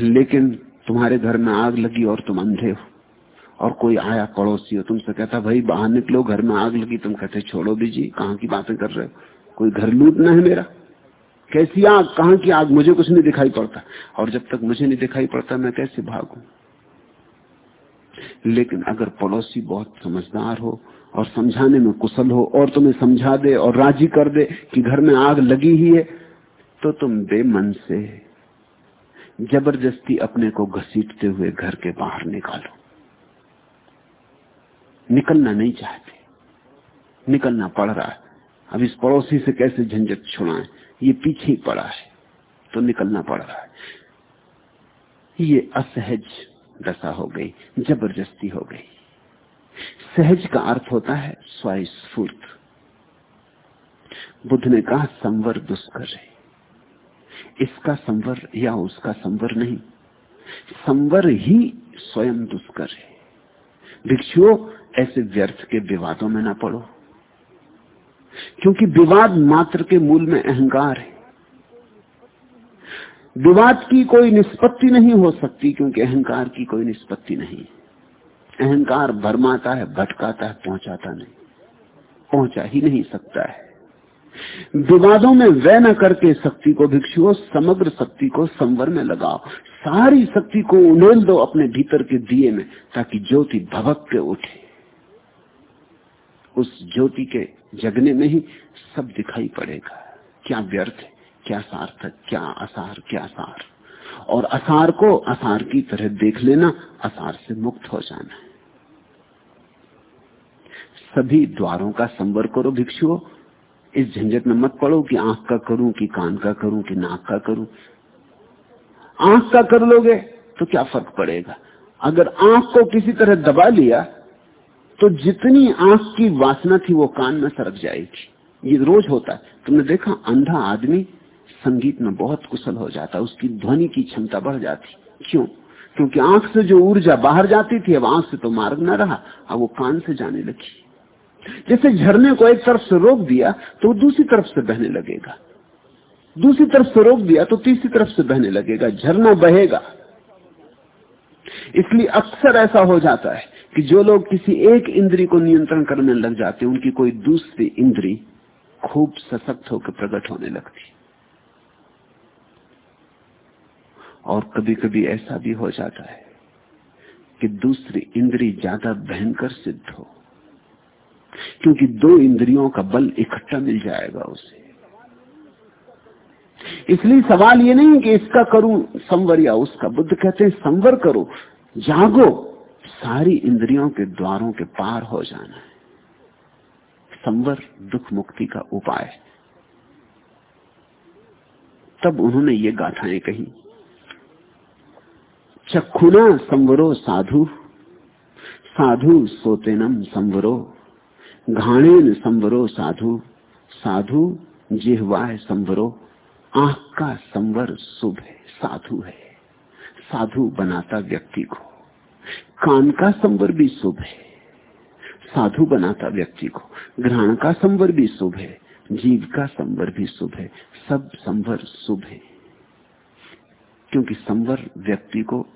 लेकिन तुम्हारे घर में आग लगी और तुम अंधे हो। और कोई आया पड़ोसी हो, तुमसे कहता, भाई, बाहर निकलो, घर में आग लगी। तुम कहते, छोड़ो दीजिए, कहाँ की बातें कर रहे हो? कोई घर लूटना है मेरा? कैसी आग? कहाँ की आग? मुझे कुछ नहीं दिखाई पड़ता। और जब तक मुझे नहीं दिखाई पड़ता, मैं कैसे भागू? लेकिन अगर पड़ोसी बहुत समझदार हो और समझाने में कुशल हो और तुम्हें समझा दे और राज़ी कर दे कि घर में आग लगी ही है तो तुम बेमन से ज़बरदस्ती अपने को घसीटते हुए घर के बाहर निकालो। निकलना नहीं चाहते। निकलना पड़ रहा है। अब इस पड़ोसी से कैसे झंझट छुड़ाएँ? ये पीछे ही पड़ा है तो निकलना पड़ रहा है। ये असहज दशा हो गई, ज़बरदस्ती हो गई। सहज का अर्थ होता है स्वस्फूर्त बुद्ध ने कहा, संवर दुष्कर है। इसका संवर या उसका संवर नहीं। संवर ही स्वयं दुष्कर है। भिक्षुओं, ऐसे व्यर्थ के विवादों में ना पड़ो। क्योंकि विवाद मात्र के मूल में अहंकार है। विवाद की कोई निष्पत्ति नहीं हो सकती क्योंकि अहंकार की कोई निष्पत्ति नहीं। अहंकार भरमाता है, भटकाता है, पहुंचाता नहीं। पहुँचा ही नहीं सकता है। विवादों में वह न करके शक्ति को भिक्षुओं समग्र शक्ति को संवर में लगाओ। सारी शक्ति को उन्हेल दो अपने भीतर के दिए में, ताकि ज्योति भवक के उठे। उस ज्योति के जगने में ही सब दिखाई पड़ेगा। क्या व्यर्थ क्या सार्थक, क्या असार, क्या सार। और असार को असार की तरह देख लेना, असार से मुक्त हो जाना सभी द्वारों का संवर करो भिक्षुओं इस झंझट में मत पड़ो कि आँख का करूँ, कि कान का करूँ, कि नाक का करूँ। आँख का कर लोगे तो क्या फ़र्क पड़ेगा? अगर आँख को किसी तरह दबा लिया तो जितनी आँख की वासना थी वो कान में सरक जाएगी। ये रोज होता है। तुमने देखा, अंधा आदमी संगीत में बहुत कुशल हो जाता, उसकी ध्वनि की क्षमता बढ़ जाती। क्यों? क्योंकि आँख से जो ऊर्जा बाहर जाती थी, अब आँख से तो मार्ग न रहा, अब वो कान से जाने लगी। जैसे झरने को एक तरफ़ से रोक दिया तो दूसरी तरफ़ से बहने लगेगा। दूसरी तरफ़ से रोक दिया तो तीसरी तरफ़ से बहने लगेगा। झरना बहेगा। इसलिए अक्सर ऐसा हो जाता है कि जो लोग किसी एक इंद्री को नियंत्रण करने लग जाते हैं, उनकी कोई दूसरी इंद्री खूब सशक्त होकर प्रकट होने लगती। और कभी कभी ऐसा भी हो जाता है कि दूसरी इंद्री ज़्यादा भयंकर सिद्ध हो। क्योंकि दो इंद्रियों का बल इकट्ठा मिल जाएगा उसे इसलिए सवाल ये नहीं कि इसका करूँ संवर या उसका, बुद्ध कहते हैं, संवर करो, जागो, सारी इंद्रियों के द्वारों के पार हो जाना है। संवर दुख मुक्ति का उपाय तब उन्होंने ये गाथाएँ कही। चक्षुना संवरो साधु साधु सोतेनम संवरो। घाणेन संवरो साधु साधु जिहवाय संवरो, आँख का संवर शुभ है साधु है। साधु बनाता व्यक्ति को, कान का संवर भी शुभ है साधु बनाता व्यक्ति को ग्रहण का संवर भी शुभ है जीव का संवर भी शुभ है सब संवर शुभ है क्योंकि संवर व्यक्ति को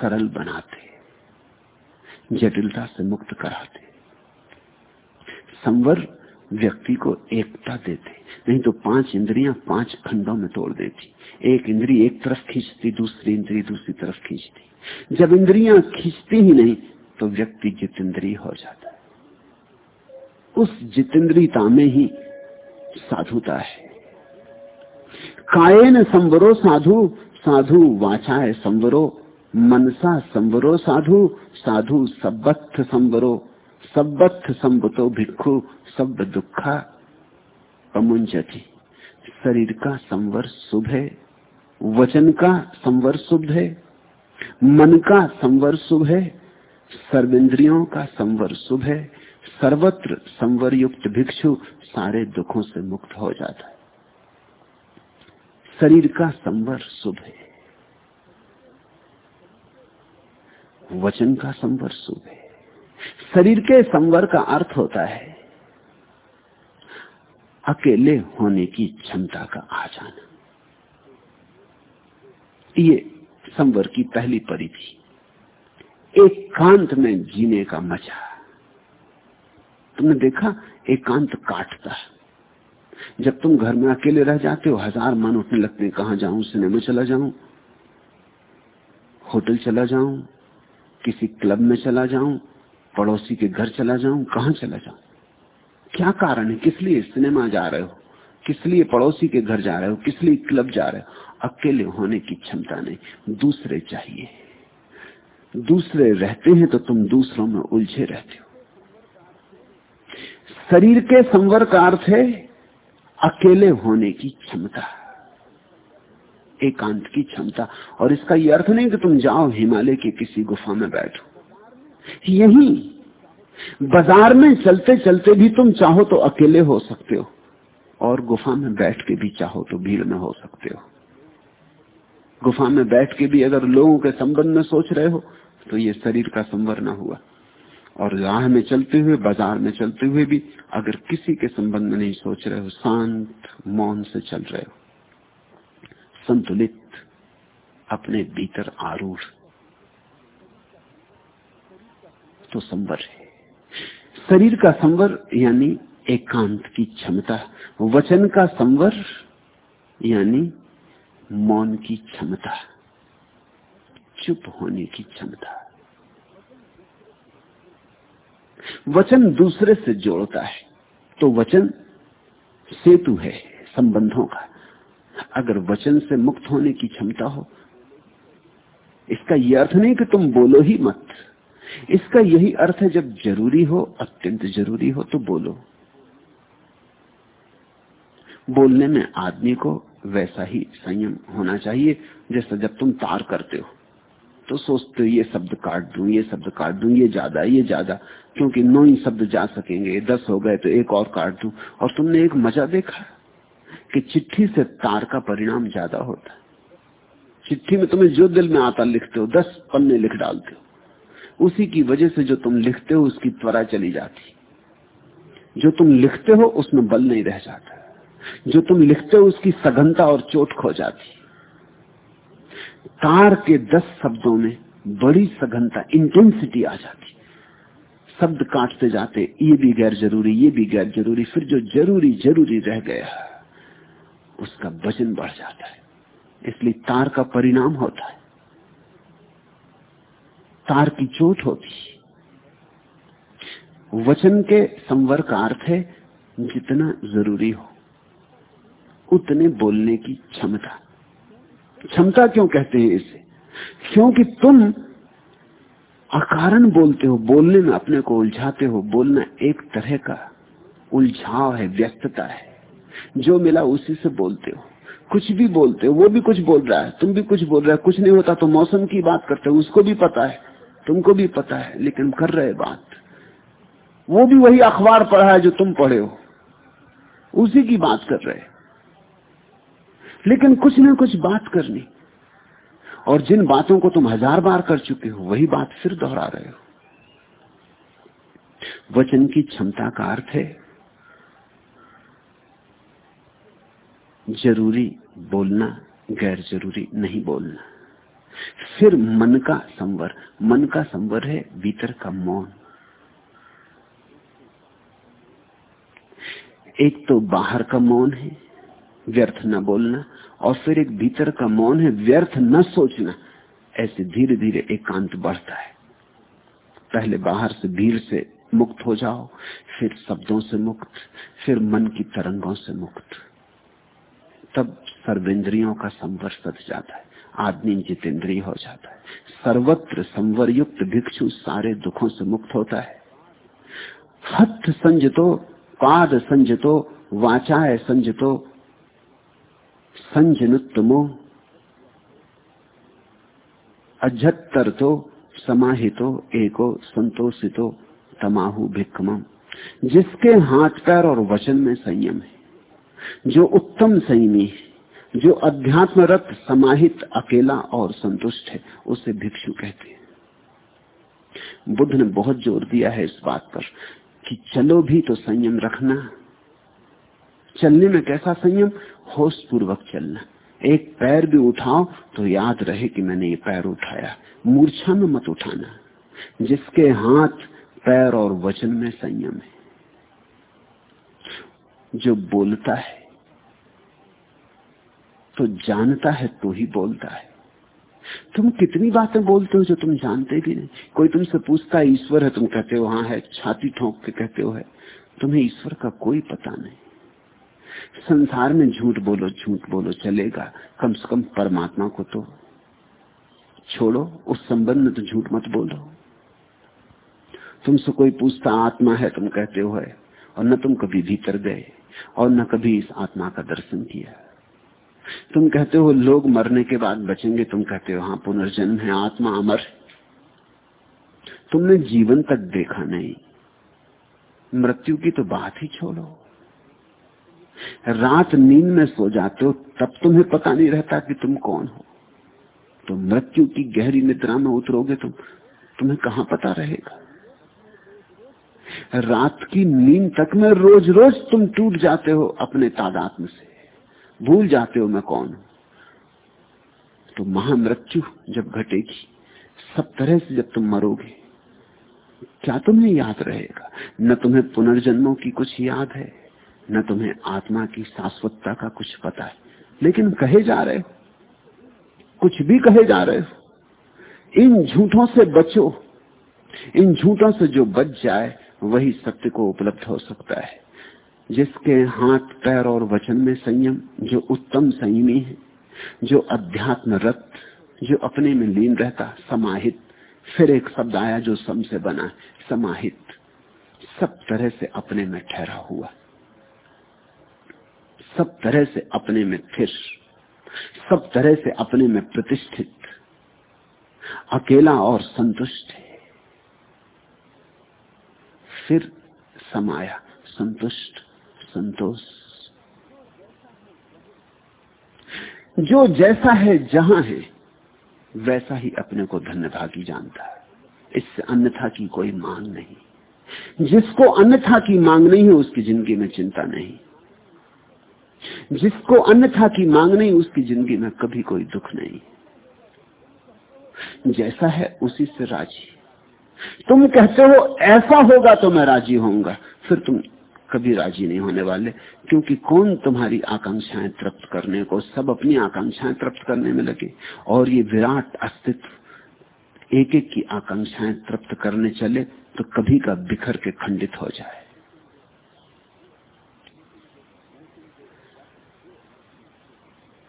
सरल बनाते, जटिलता से मुक्त कराते। संवर व्यक्ति को एकता देते। नहीं तो पाँच इंद्रियाँ पाँच खंडों में तोड़ देती। एक इंद्री एक तरफ़ खींचती, दूसरी इंद्री दूसरी तरफ़ खींचती। जब इंद्रियाँ खींचती ही नहीं तो व्यक्ति जितेंद्रीय हो जाता है। उस जितेंद्रीयता में ही साधुता है। कायन संवरो साधु साधु वाचा है संवरो, मनसा संवरो साधु साधु सबत्थ संवरो सबत्थ संबतो भिक्षु सब दुखा अमुंजति। शरीर का संवर शुभ है, वचन का संवर शुभ है, मन का संवर शुभ है, सर्वेंद्रियों का संवर शुभ है, सर्वत्र संवर युक्त भिक्षु सारे दुखों से मुक्त हो जाता है। शरीर का संवर शुभ है, वचन का संवर शुभ है। शरीर के संवर का अर्थ होता है अकेले होने की क्षमता का आ जाना ये संवर की पहली परिधि, एकांत में जीने का मज़ा। तुमने देखा, एकांत काटता है। जब तुम घर में अकेले रह जाते हो, हज़ार मन उठने लगते हैं, कहाँ जाऊँ, सिनेमा चला जाऊँ, होटल चला जाऊँ, किसी क्लब में चला जाऊँ पड़ोसी के घर चला जाऊँ? कहा चला जाऊँ? क्या कारण है? किस लिए सिनेमा जा रहे हो? किस लिए पड़ोसी के घर जा रहे हो? किस लिए क्लब जा रहे हो? अकेले होने की क्षमता नहीं। दूसरे चाहिए। दूसरे रहते हैं तो तुम दूसरों में उलझे रहते हो। शरीर के संवर का अर्थ है अकेले होने की क्षमता। एकांत की क्षमता। और इसका यह अर्थ नहीं कि तुम जाओ हिमालय की किसी गुफा में बैठो। यही। बाज़ार में चलते चलते भी तुम चाहो तो अकेले हो सकते हो, और गुफा में बैठ के भी चाहो तो भीड़ में हो सकते हो। गुफा में बैठ के भी अगर लोगों के संबंध में सोच रहे हो तो ये शरीर का संवर ना हुआ। और राह में चलते हुए, बाज़ार में चलते हुए भी अगर किसी के संबंध में नहीं सोच रहे हो, शांत मौन से चल रहे हो, संतुलित, अपने भीतर आरूढ़ तो संवर है। शरीर का संवर यानी एकांत की क्षमता, वचन का संवर यानी मौन की क्षमता, चुप होने की क्षमता। वचन दूसरे से जोड़ता है तो वचन सेतु है, संबंधों का। अगर वचन से मुक्त होने की क्षमता हो, इसका यह अर्थ नहीं कि तुम बोलो ही मत। इसका यही अर्थ है, जब ज़रूरी हो, अत्यंत ज़रूरी हो तो बोलो। बोलने में आदमी को वैसा ही संयम होना चाहिए, जैसा जब तुम तार करते हो। तो सोचते हो, ये शब्द काट दू, ये शब्द काट दू, ये ज़्यादा ये ज़्यादा, क्योंकि नौ ही शब्द जा सकेंगे, दस हो गए तो एक और काट दू। और तुमने एक मज़ा देखा कि चिट्ठी से तार का परिणाम ज़्यादा होता है। चिट्ठी में तुम्हें जो दिल में आता, लिखते हो, दस पन्ने लिख डालते हो। उसी की वजह से जो तुम लिखते हो, उसकी त्वरा चली जाती। जो तुम लिखते हो, उसमें बल नहीं रह जाता। जो तुम लिखते हो, उसकी सघनता और चोट खो जाती। तार के दस शब्दों में बड़ी सघनता इंटेंसिटी आ जाती। शब्द काटते जाते, ये भी गैर ज़रूरी, ये भी गैर ज़रूरी, फिर जो ज़रूरी ज़रूरी रह गया, उसका वज़न बढ़ जाता है। इसलिए तार का परिणाम होता है। तार की चोट होती वचन के संवर का अर्थ है जितना ज़रूरी हो, उतने बोलने की क्षमता। क्षमता क्यों कहते हैं इसे? क्योंकि तुम अकारण बोलते हो, बोलने में अपने को उलझाते हो। बोलना एक तरह का उलझाव है, व्यस्तता है। जो मिला उसी से बोलते हो। कुछ भी बोलते हो, वो भी कुछ बोल रहा है, तुम भी कुछ बोल रहे हो। कुछ नहीं होता तो मौसम की बात करते हो, उसको भी पता है। तुमको भी पता है, लेकिन कर रहे बात। वो भी वही अखबार पढ़ा है जो तुम पढ़े हो। उसी की बात कर रहे लेकिन कुछ ना कुछ बात करनी। और जिन बातों को तुम हज़ार बार कर चुके हो, वही बात फिर दोहरा रहे हो। वचन की क्षमता का अर्थ है, ज़रूरी बोलना गैर ज़रूरी नहीं बोलना। फिर मन का संवर, मन का संवर है भीतर का मौन। एक तो बाहर का मौन है, व्यर्थ न बोलना, और फिर एक भीतर का मौन है, व्यर्थ न सोचना। ऐसे धीरे धीरे एकांत बढ़ता है। पहले बाहर से भीड़ से मुक्त हो जाओ, फिर शब्दों से मुक्त, फिर मन की तरंगों से मुक्त। तब सर्वेंद्रियों का संवर सद जाता है। आदमी जितेंद्रिय हो जाता है। सर्वत्र संवर युक्त भिक्षु सारे दुखों से मुक्त होता है। हथ संजतो, पाद संजतो वाचाए संजतो, संजनुत्तमो अजत्तर तो समाहितो, एको संतोषितो, तमाहु भिक्कम जिसके हाथ, पैर और वचन में संयम है, जो उत्तम संयमी है जो अध्यात्म रथ समाहित, अकेला और संतुष्ट है, उसे भिक्षु कहते हैं। बुद्ध ने बहुत ज़ोर दिया है इस बात पर कि चलो भी तो संयम रखना। चलने में कैसा संयम? होश पूर्वक चलना। एक पैर भी उठाओ तो याद रहे कि मैंने ये पैर उठाया। मूर्छा में मत उठाना। जिसके हाथ, पैर और वचन में संयम है। जो बोलता है तो जानता है तो ही बोलता है। तुम कितनी बातें बोलते हो जो तुम जानते भी नहीं? कोई तुमसे पूछता है, ईश्वर है, तुम कहते हो हाँ है, छाती ठोंक के कहते हो, है। तुम्हें ईश्वर का कोई पता नहीं। संसार में झूठ बोलो झूठ बोलो, चलेगा। कम से कम परमात्मा को तो छोड़ो, उस संबंध में तो झूठ मत बोलो। तुमसे कोई पूछता, आत्मा है, तुम कहते हो, है, और न तुम कभी भीतर गए और न कभी इस आत्मा का दर्शन किया। तुम कहते हो, लोग मरने के बाद बचेंगे। तुम कहते हो हाँ पुनर्जन्म है, आत्मा अमर तुमने जीवन तक देखा नहीं। मृत्यु की तो बात ही छोड़ो। रात नींद में सो जाते हो, तब तुम्हें पता नहीं रहता कि तुम कौन हो। तो मृत्यु की गहरी निद्रा में उतरोगे तुम तुम्हें कहा पता रहेगा? रात की नींद तक में रोज रोज तुम टूट जाते हो अपने तादात्म से। भूल जाते हो मैं कौन? हूँ तो महामृत्यु जब घटेगी, सब तरह से जब तुम मरोगे, क्या तुम्हें याद रहेगा? न तुम्हें पुनर्जन्मों की कुछ याद है, न तुम्हें आत्मा की शाश्वतता का कुछ पता है। लेकिन कहे जा रहे हो, कुछ भी कहे जा रहे हो, इन झूठों से बचो, इन झूठों से जो बच जाए, वही सत्य को उपलब्ध हो सकता है। जिसके हाथ, पैर और वचन में संयम, जो उत्तम संयमी है, जो अध्यात्म रत जो अपने में लीन रहता, समाहित। फिर एक शब्द आया जो सम से बना, समाहित। सब तरह से अपने में ठहरा हुआ। सब तरह से अपने में फिर, सब तरह से अपने में प्रतिष्ठित। अकेला और संतुष्ट है। फिर समाया, संतुष्ट। संतोष। जो जैसा है जहाँ है, वैसा ही अपने को धन्यभागी जानता है। इससे अन्यथा की कोई मांग नहीं। जिसको अन्यथा की मांग नहीं है, उसकी ज़िंदगी में चिंता नहीं। जिसको अन्यथा की मांग नहीं, उसकी ज़िंदगी में कभी कोई दुख नहीं। जैसा है, उसी से राज़ी। तुम कहते हो, ऐसा होगा तो मैं राज़ी होऊँगा। फिर तुम कभी राज़ी नहीं होने वाले, क्योंकि कौन तुम्हारी आकांक्षाएँ तृप्त करने को सब अपनी आकांक्षाएँ तृप्त करने में लगे? और ये विराट अस्तित्व एक एक की आकांक्षाएँ तृप्त करने चले तो कभी का बिखर के खंडित हो जाए।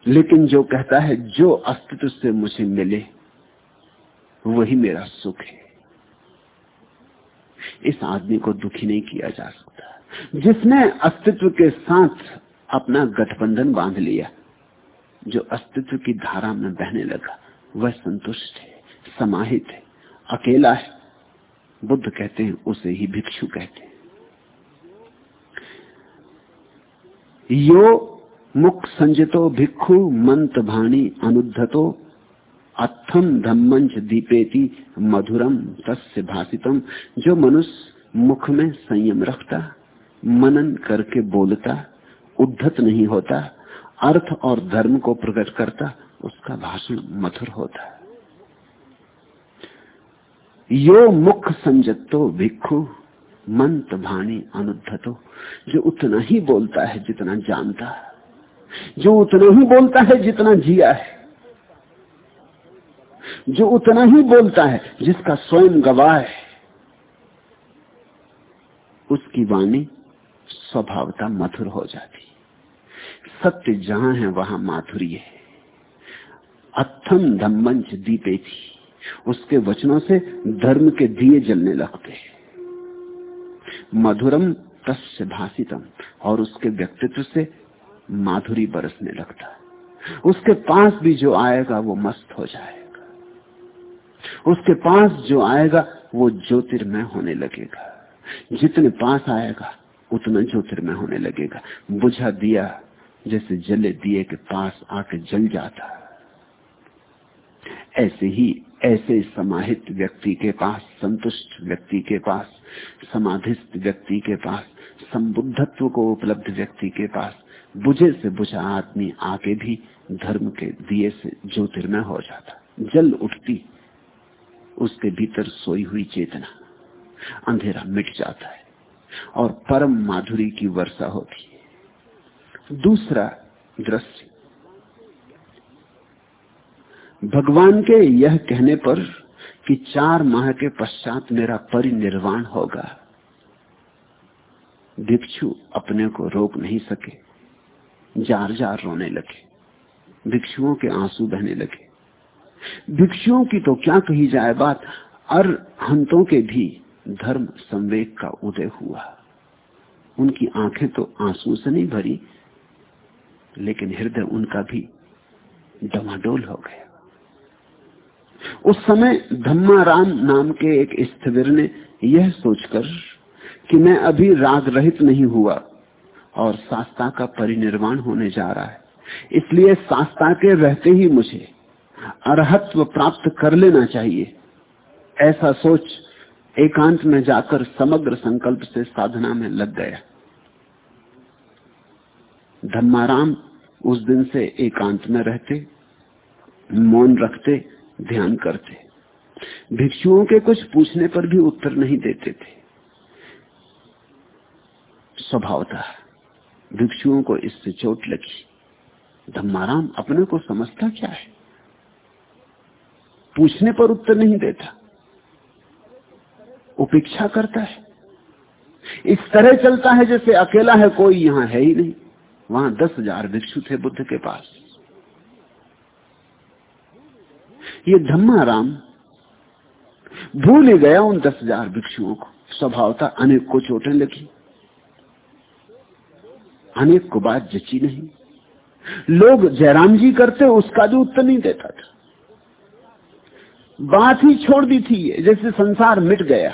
लेकिन जो कहता है, जो अस्तित्व से मुझे मिले, वही मेरा सुख है। इस आदमी को दुखी नहीं किया जा सकता। जिसने अस्तित्व के साथ अपना गठबंधन बाँध लिया, जो अस्तित्व की धारा में बहने लगा, वह संतुष्ट है, समाहित है, अकेला है। बुद्ध कहते हैं, उसे ही भिक्षु कहते हैं। यो मुख संजितो भिक्षु मंत भाणी अनुद्धतो अथम धम्मंच दीपेति मधुरम तस्य भाषितम जो मनुष्य मुख में संयम रखता। मनन करके बोलता, उद्धत नहीं होता, अर्थ और धर्म को प्रकट करता, उसका भाषण मधुर होता। यो मुख संजतो भिक्षु मंत भाणी अनुद्धतो, जो उतना ही बोलता है जितना जानता है। जो उतना ही बोलता है जितना जिया है। जो उतना ही बोलता है जिसका स्वयं गवाह है। उसकी वाणी स्वभावता मधुर हो जाती सत्य जहाँ है, वहाँ माधुर्य है। अथम धम्मंच दीपे थी। उसके वचनों से धर्म के दिए जलने लगते मधुरम तस्य भाषितम और उसके व्यक्तित्व से माधुरी बरसने लगता उसके पास भी जो आएगा, वो मस्त हो जाएगा। उसके पास जो आएगा, वो ज्योतिर्मय होने लगेगा। जितने पास आएगा उतना ज्योतिर्मय होने लगेगा। बुझा दिया, जैसे जले दिए के पास आके जल जाता। ऐसे ही, ऐसे समाहित व्यक्ति के पास, संतुष्ट व्यक्ति के पास, समाधिस्थ व्यक्ति के पास, संबुद्धत्व को उपलब्ध व्यक्ति के पास, बुझे से बुझा आदमी आके भी धर्म के दिए से ज्योतिर्मय हो जाता। जल उठती, उसके भीतर सोई हुई चेतना, अंधेरा मिट जाता है। और परम माधुरी की वर्षा होती है। दूसरा दृश्य। भगवान के यह कहने पर कि चार माह के पश्चात मेरा परिनिर्वाण होगा। भिक्षु अपने को रोक नहीं सके। जार जार रोने लगे। भिक्षुओं के आँसू बहने लगे। भिक्षुओं की तो क्या कही जाए बात? अर हंतों के भी धर्म संवेग का उदय हुआ। उनकी आँखें तो आँसू से नहीं भरी, लेकिन हृदय उनका भी डमाडोल हो गया। उस समय धम्माराम नाम के एक स्थिविर ने यह सोचकर कि मैं अभी राग रहित नहीं हुआ और शास्ता का परिनिर्वाण होने जा रहा है। इसलिए शास्ता के रहते ही मुझे अरहत्व प्राप्त कर लेना चाहिए। ऐसा सोच एकांत में जाकर समग्र संकल्प से साधना में लग गया। धम्माराम उस दिन से एकांत में रहते, मौन रखते, ध्यान करते। भिक्षुओं के कुछ पूछने पर भी उत्तर नहीं देते थे। स्वभावता भिक्षुओं को इससे चोट लगी। धम्माराम अपने को समझता क्या है? पूछने पर उत्तर नहीं देता। उपेक्षा करता है। इस तरह चलता है जैसे अकेला है, कोई यहाँ है ही नहीं। वहाँ दस हज़ार भिक्षु थे बुद्ध के पास। ये धम्माराम भूल ही गया उन दस हज़ार भिक्षुओं को। स्वभावता अनेक को चोटें लगी। अनेक को बात जची नहीं। लोग जयराम जी करते, उसका भी उत्तर नहीं देता था। बात ही छोड़ दी थी जैसे संसार मिट गया।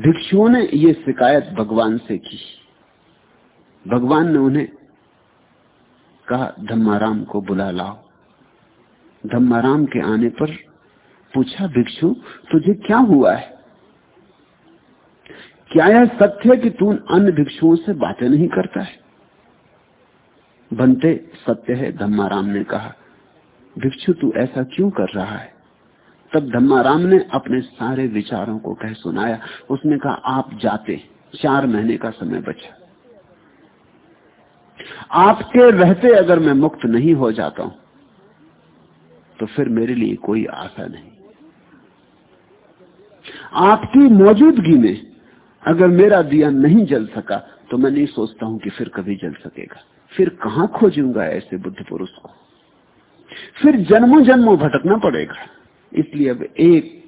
भिक्षुओं ने ये शिकायत भगवान से की। भगवान ने उन्हें कहा, धम्माराम को बुला लाओ। धम्माराम के आने पर पूछा, भिक्षु, तुझे क्या हुआ है? क्या यह सत्य है कि तू अन्य भिक्षुओं से बातें नहीं करता है? बनते सत्य है, धम्माराम ने कहा। भिक्षु, तू ऐसा क्यों कर रहा है? तब धम्माराम ने अपने सारे विचारों को कह सुनाया। उसने कहा, आप जाते। चार महीने का समय बचा। आपके रहते अगर मैं मुक्त नहीं हो जाता हूँ तो फिर मेरे लिए कोई आशा नहीं। आपकी मौजूदगी में अगर मेरा दिया नहीं जल सका तो मैं नहीं सोचता हूँ कि फिर कभी जल सकेगा। फिर कहाँ खोजूँगा ऐसे बुद्ध पुरुष को? फिर जन्मों जन्मों भटकना पड़ेगा। इसलिए अब एक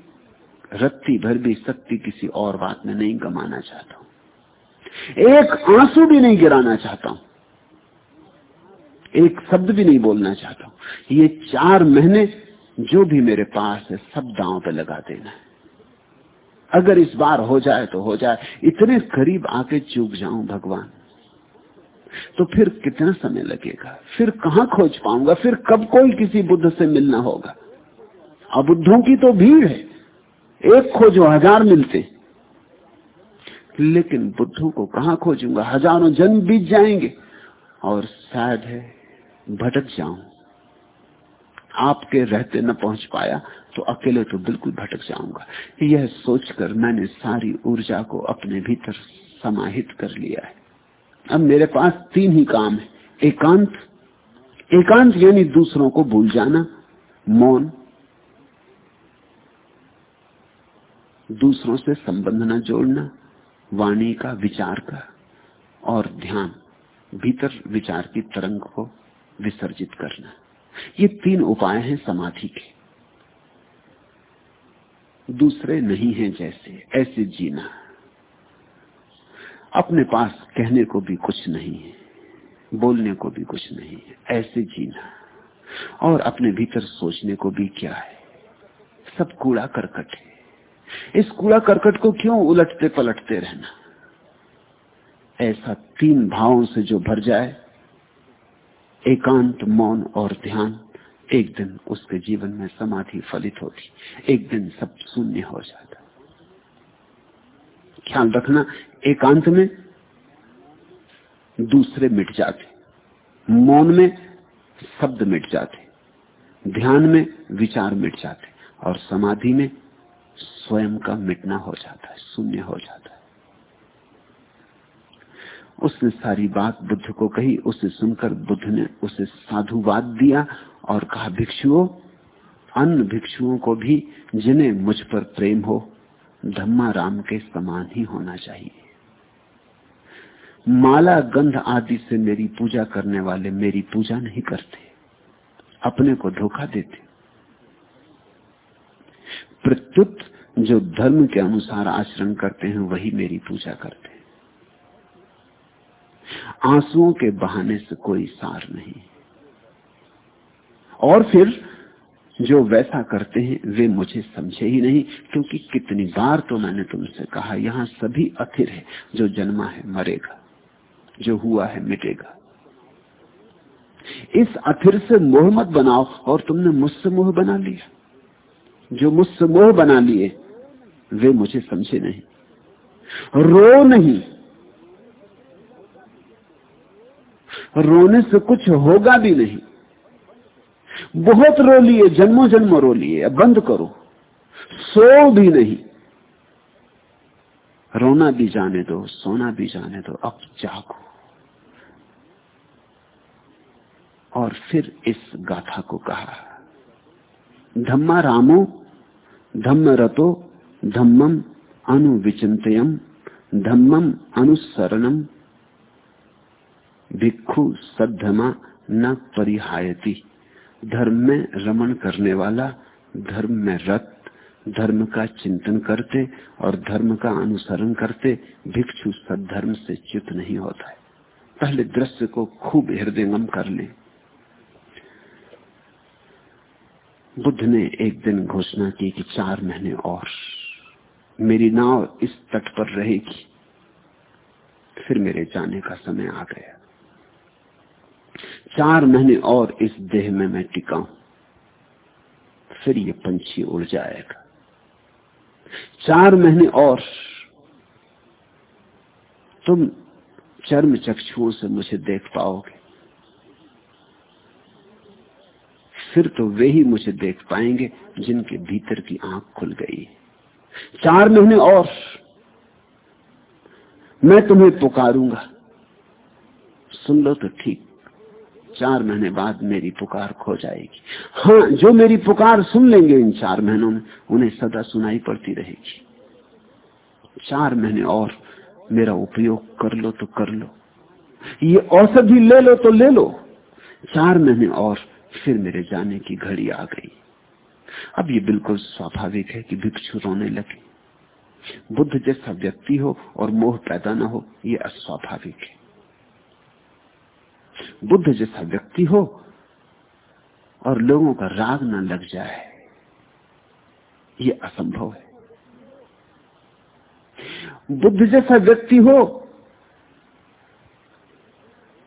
रत्ती भर भी शक्ति किसी और बात में नहीं गमाना चाहता हूँ। एक आँसू भी नहीं गिराना चाहता हूँ। एक शब्द भी नहीं बोलना चाहता हूँ। ये चार महीने जो भी मेरे पास है, सब दांव पे लगा देना है। अगर इस बार हो जाए तो हो जाए। इतने करीब आके चूक जाऊँ भगवान तो फिर कितना समय लगेगा? फिर कहाँ खोज पाऊँगा? फिर कब कोई किसी बुद्ध से मिलना होगा? अबुद्धों की तो भीड़ है। एक खोजो, हज़ार मिलते। लेकिन बुद्धों को कहा खोजूँगा? हज़ारों जन्म बीत जाएँगे और शायद है, भटक जाऊँ। आपके रहते न पहुँच पाया तो अकेले तो बिल्कुल भटक जाऊँगा। यह सोचकर मैंने सारी ऊर्जा को अपने भीतर समाहित कर लिया है। अब मेरे पास तीन ही काम है। एकांत। एकांत यानी दूसरों को भूल जाना, मौन दूसरों से संबंध न जोड़ना, वाणी का विचार का और ध्यान भीतर विचार की तरंग को विसर्जित करना। ये तीन उपाय हैं समाधि के। दूसरे नहीं हैं जैसे, ऐसे जीना। अपने पास कहने को भी कुछ नहीं है, बोलने को भी कुछ नहीं है, ऐसे जीना। और अपने भीतर सोचने को भी क्या है? सब कूड़ा करकट है। इस कूड़ा करकट को क्यों उलटते पलटते रहना? ऐसा तीन भावों से जो भर जाए, एकांत, मौन और ध्यान, एक दिन उसके जीवन में समाधि फलित होती, एक दिन सब शून्य हो जाता। ख्याल रखना, एकांत में दूसरे मिट जाते, मौन में शब्द मिट जाते, ध्यान में विचार मिट जाते और समाधि में स्वयं का मिटना हो जाता है, शून्य हो जाता है। उसने सारी बात बुद्ध को कही, उसे सुनकर बुद्ध ने उसे साधुवाद दिया और कहा, भिक्षुओं, अन्य भिक्षुओं को भी जिन्हें मुझ पर प्रेम हो, धम्मा राम के समान ही होना चाहिए। माला, गंध आदि से मेरी पूजा करने वाले मेरी पूजा नहीं करते, अपने को धोखा देते। प्रत्युत जो धर्म के अनुसार आचरण करते हैं, वही मेरी पूजा करते हैं। आंसुओं के बहाने से कोई सार नहीं। और फिर जो वैसा करते हैं, वे मुझे समझे ही नहीं, क्योंकि कितनी बार तो मैंने तुमसे कहा, यहाँ सभी अथिर है, जो जन्मा है मरेगा, जो हुआ है मिटेगा। इस अथिर से मोह मत बनाओ, और तुमने मुझसे मोह बना लिया। जो मुझसे मोह बना लिए, वे मुझे समझे नहीं। रो नहीं। रोने से कुछ होगा भी नहीं। बहुत रो लिए, जन्मों जन्मों रो लिए बंद करो। सो भी नहीं। रोना भी जाने दो, सोना भी जाने दो, अब जागो। और फिर इस गाथा को कहा, धम्मा रामो धम्म रतो धम्मम अनुविचिंतयम धम्मम अनुसरणम। भिक्षु सद्धमा न परिहायती। धर्म में रमण करने वाला, धर्म में रत, धर्म का चिंतन करते और धर्म का अनुसरण करते भिक्षु सद्धर्म से च्युत नहीं होता है। पहले दृश्य को खूब हृदयंगम कर ले। बुद्ध ने एक दिन घोषणा की कि चार महीने और। मेरी नाव इस तट पर रहेगी। फिर मेरे जाने का समय आ गया। चार महीने और इस देह में मैं टिकाऊं फिर ये पंछी उड़ जाएगा। चार महीने और। तुम चर्म चक्षुओं से मुझे देख पाओगे। फिर तो वे ही मुझे देख पाएँगे जिनके भीतर की आँख खुल गई। चार महीने और मैं तुम्हें पुकारूँगा। सुन लो तो ठीक, चार महीने बाद मेरी पुकार खो जाएगी। हाँ जो मेरी पुकार सुन लेंगे इन चार महीनों में, उन्हें सदा सुनाई पड़ती रहेगी। चार महीने और मेरा उपयोग कर लो तो कर लो। ये औषधि ले लो तो ले लो। चार महीने और फिर मेरे जाने की घड़ी आ गई। अब ये बिल्कुल स्वाभाविक है कि भिक्षु रोने लगे। बुद्ध जैसा व्यक्ति हो और मोह पैदा ना हो, ये अस्वाभाविक है। बुद्ध जैसा व्यक्ति हो और लोगों का राग ना लग जाए, ये असंभव है। बुद्ध जैसा व्यक्ति हो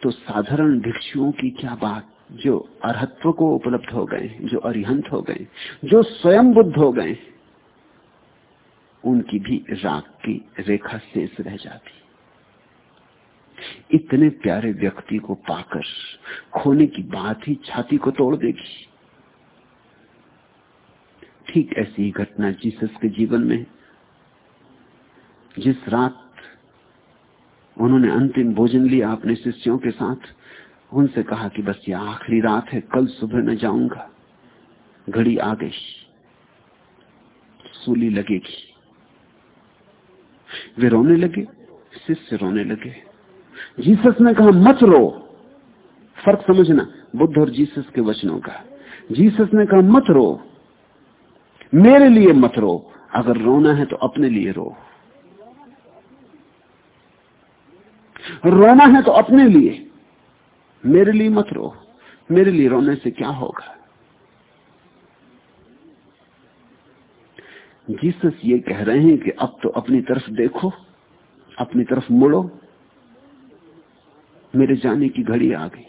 तो साधारण भिक्षुओं की क्या बात? जो अरहत्व को उपलब्ध हो गए, जो अरिहंत हो गए, जो स्वयं बुद्ध हो गए, उनकी भी राग की रेखा शेष रह जाती। इतने प्यारे व्यक्ति को पाकर, खोने की बात ही छाती को तोड़ देगी। ठीक ऐसी ही घटना जीसस के जीवन में, जिस रात उन्होंने अंतिम भोजन लिया अपने शिष्यों के साथ उनसे कहा कि बस ये आखिरी रात है, कल सुबह मैं जाऊँगा। घड़ी आ गई सूली लगेगी। वे रोने लगे, शिष्य रोने लगे। जीसस ने कहा, मत रो। फ़र्क समझना, बुद्ध और जीसस के वचनों का। जीसस ने कहा, मत रो। मेरे लिए मत रो। अगर रोना है तो अपने लिए रो। रोना है तो अपने लिए। मेरे लिए मत रो। मेरे लिए रोने से क्या होगा? जीसस ये कह रहे हैं कि अब तो अपनी तरफ़ देखो, अपनी तरफ़ मुड़ो। मेरे जाने की घड़ी आ गई।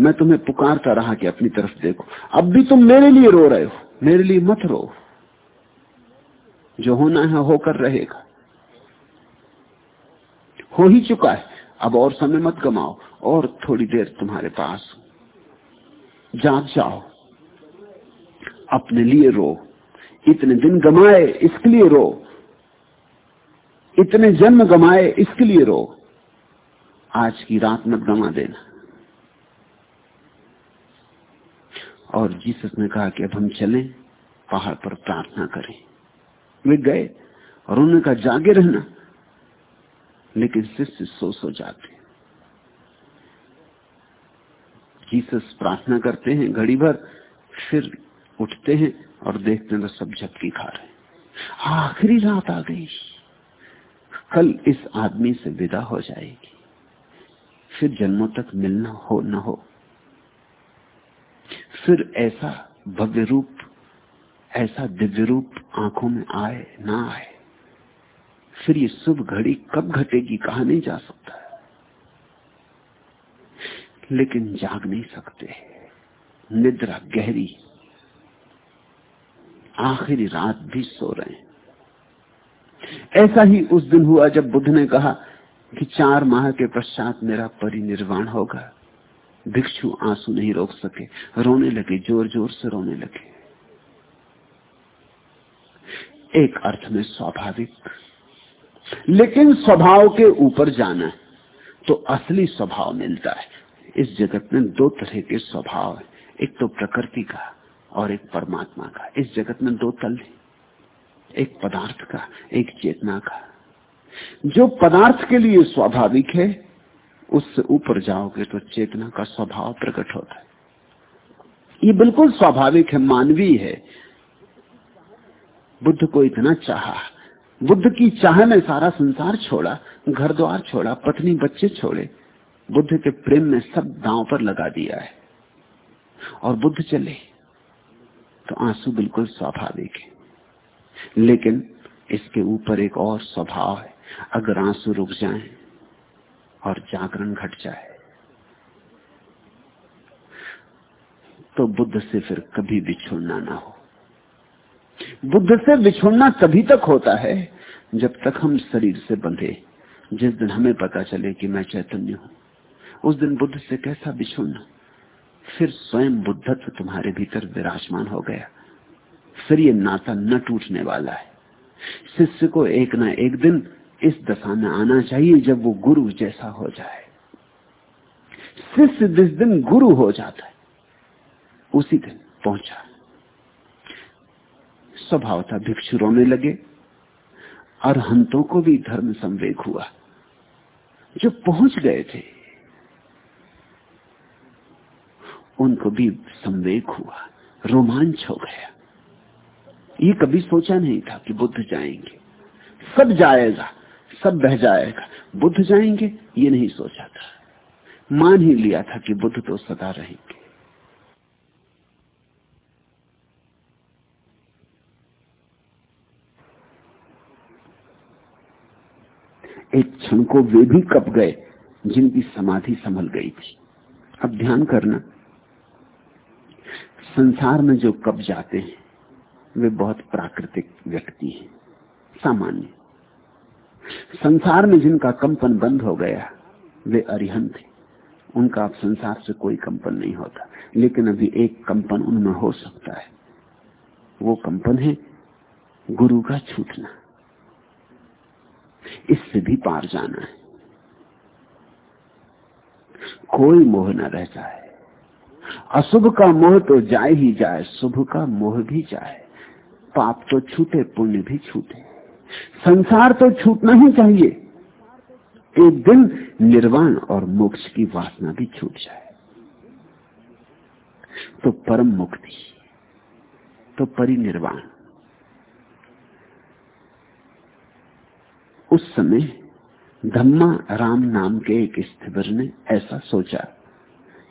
मैं तुम्हें पुकारता रहा कि अपनी तरफ़ देखो। अब भी तुम मेरे लिए रो रहे हो। मेरे लिए मत रो। जो होना है होकर रहेगा। हो ही चुका है। अब और समय मत गमाओ और थोड़ी देर तुम्हारे पास। जाग जाओ। अपने लिए रो। इतने दिन गमाए, इसके लिए रो। इतने जन्म गमाए, इसके लिए रो। आज की रात मत गमा देना। और जीसस ने कहा कि अब हम चलें, पहाड़ पर प्रार्थना करें। वे गए और उन्होंने कहा जागे रहना। लेकिन शिष्य सो सो जाते। जीसस प्रार्थना करते हैं, घड़ी भर फिर उठते हैं और देखते हैं तो सब झपकी खा रहे आखिरी रात आ गई। कल इस आदमी से विदा हो जाएगी। फिर जन्मों तक मिलना हो, न हो। फिर ऐसा भव्य रूप, ऐसा दिव्य रूप आँखों में आए, ना आए। फिर ये शुभ घड़ी कब घटेगी कहा नहीं जा सकता लेकिन जाग नहीं सकते। निद्रा गहरी। आखिरी रात भी सो रहे हैं। ऐसा ही उस दिन हुआ जब बुद्ध ने कहा कि चार माह के पश्चात मेरा परिनिर्वाण होगा। भिक्षु आँसू नहीं रोक सके। रोने लगे ज़ोर ज़ोर से रोने लगे। एक अर्थ में स्वाभाविक। लेकिन स्वभाव के ऊपर जाना तो असली स्वभाव मिलता है। इस जगत में दो तरह के स्वभाव है। एक तो प्रकृति का और एक परमात्मा का। इस जगत में दो तल है। एक पदार्थ का, एक चेतना का। जो पदार्थ के लिए स्वाभाविक है, उससे ऊपर जाओगे तो चेतना का स्वभाव प्रकट होता है। ये बिल्कुल स्वाभाविक है, मानवीय है। बुद्ध को इतना चाहा। बुद्ध की चाह में सारा संसार छोड़ा, घर द्वार छोड़ा, पत्नी बच्चे छोड़े। बुद्ध के प्रेम में सब दांव पर लगा दिया है। और बुद्ध चले तो आँसू बिल्कुल स्वाभाविक है। लेकिन इसके ऊपर एक और स्वभाव है, अगर आँसू रुक जाएँ और जागरण घट जाए तो बुद्ध से फिर कभी बिछोड़ना ना हो। बुद्ध से बिछोड़ना तभी तक होता है, जब तक हम शरीर से बंधे, जिस दिन हमें पता चले कि मैं चैतन्य हूँ। उस दिन बुद्ध से कैसा बिछोड़ना फिर स्वयं बुद्धत्व तुम्हारे भीतर विराजमान हो गया। फिर ये नाता न टूटने वाला है। शिष्य को एक ना एक दिन इस दशा में आना चाहिए जब वो गुरु जैसा हो जाए। शिष्य जिस दिन गुरु हो जाता है, उसी दिन पहुँचा। स्वभाव था भिक्षु रोने लगे। और हंतों को भी धर्म संवेग हुआ। जो पहुँच गए थे उनको भी संवेग हुआ, रोमांच हो गया। ये कभी सोचा नहीं था कि बुद्ध जाएँगे। सब जाएगा, सब बह जाएगा। बुद्ध जाएँगे, ये नहीं सोचा था। मान ही लिया था कि बुद्ध तो सदा रहेंगे। एक क्षण को वे भी कप गए, जिनकी समाधि संभल गई थी। अब ध्यान करना संसार में जो कब जाते हैं, वे बहुत प्राकृतिक व्यक्ति हैं, सामान्य। संसार में जिनका कंपन बंद हो गया, वे अरिहंत थे उनका अब संसार से कोई कंपन नहीं होता, लेकिन अभी एक कंपन उनमें हो सकता है। वो कंपन है गुरु का छूटना। इससे भी पार जाना है। कोई मोह न रह जाए। अशुभ का मोह तो जाए ही जाए, शुभ का मोह भी जाए। पाप तो छूटे, पुण्य भी छूटे। संसार तो छूटना ही चाहिए। एक दिन निर्वाण और मोक्ष की वासना भी छूट जाए। तो परम मुक्ति तो परिनिर्वाण। उस समय धम्मा राम नाम के एक स्थिवर ने ऐसा सोचा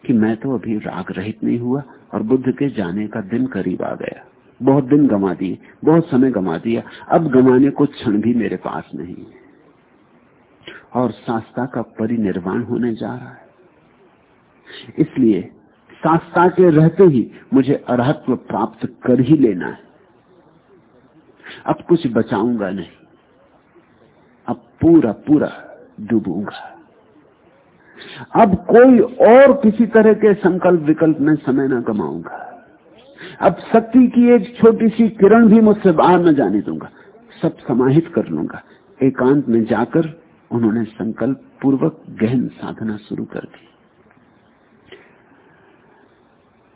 कि मैं तो अभी राग रहित नहीं हुआ और बुद्ध के जाने का दिन करीब आ गया। बहुत दिन गमा दिए, बहुत समय गमा दिया। अब गमाने को क्षण भी मेरे पास नहीं। है और शास्त्रा का परिनिर्वाण होने जा रहा है। इसलिए शास्त्रा के रहते ही मुझे अरहत्व प्राप्त कर ही लेना है। अब कुछ बचाऊँगा नहीं। अब पूरा पूरा डूबूँगा। अब कोई और किसी तरह के संकल्प विकल्प में समय न कमाऊँगा। अब शक्ति की एक छोटी सी किरण भी मुझसे बाहर न जाने दूँगा। सब समाहित कर लूँगा। एकांत में जाकर उन्होंने संकल्प पूर्वक गहन साधना शुरू कर दी।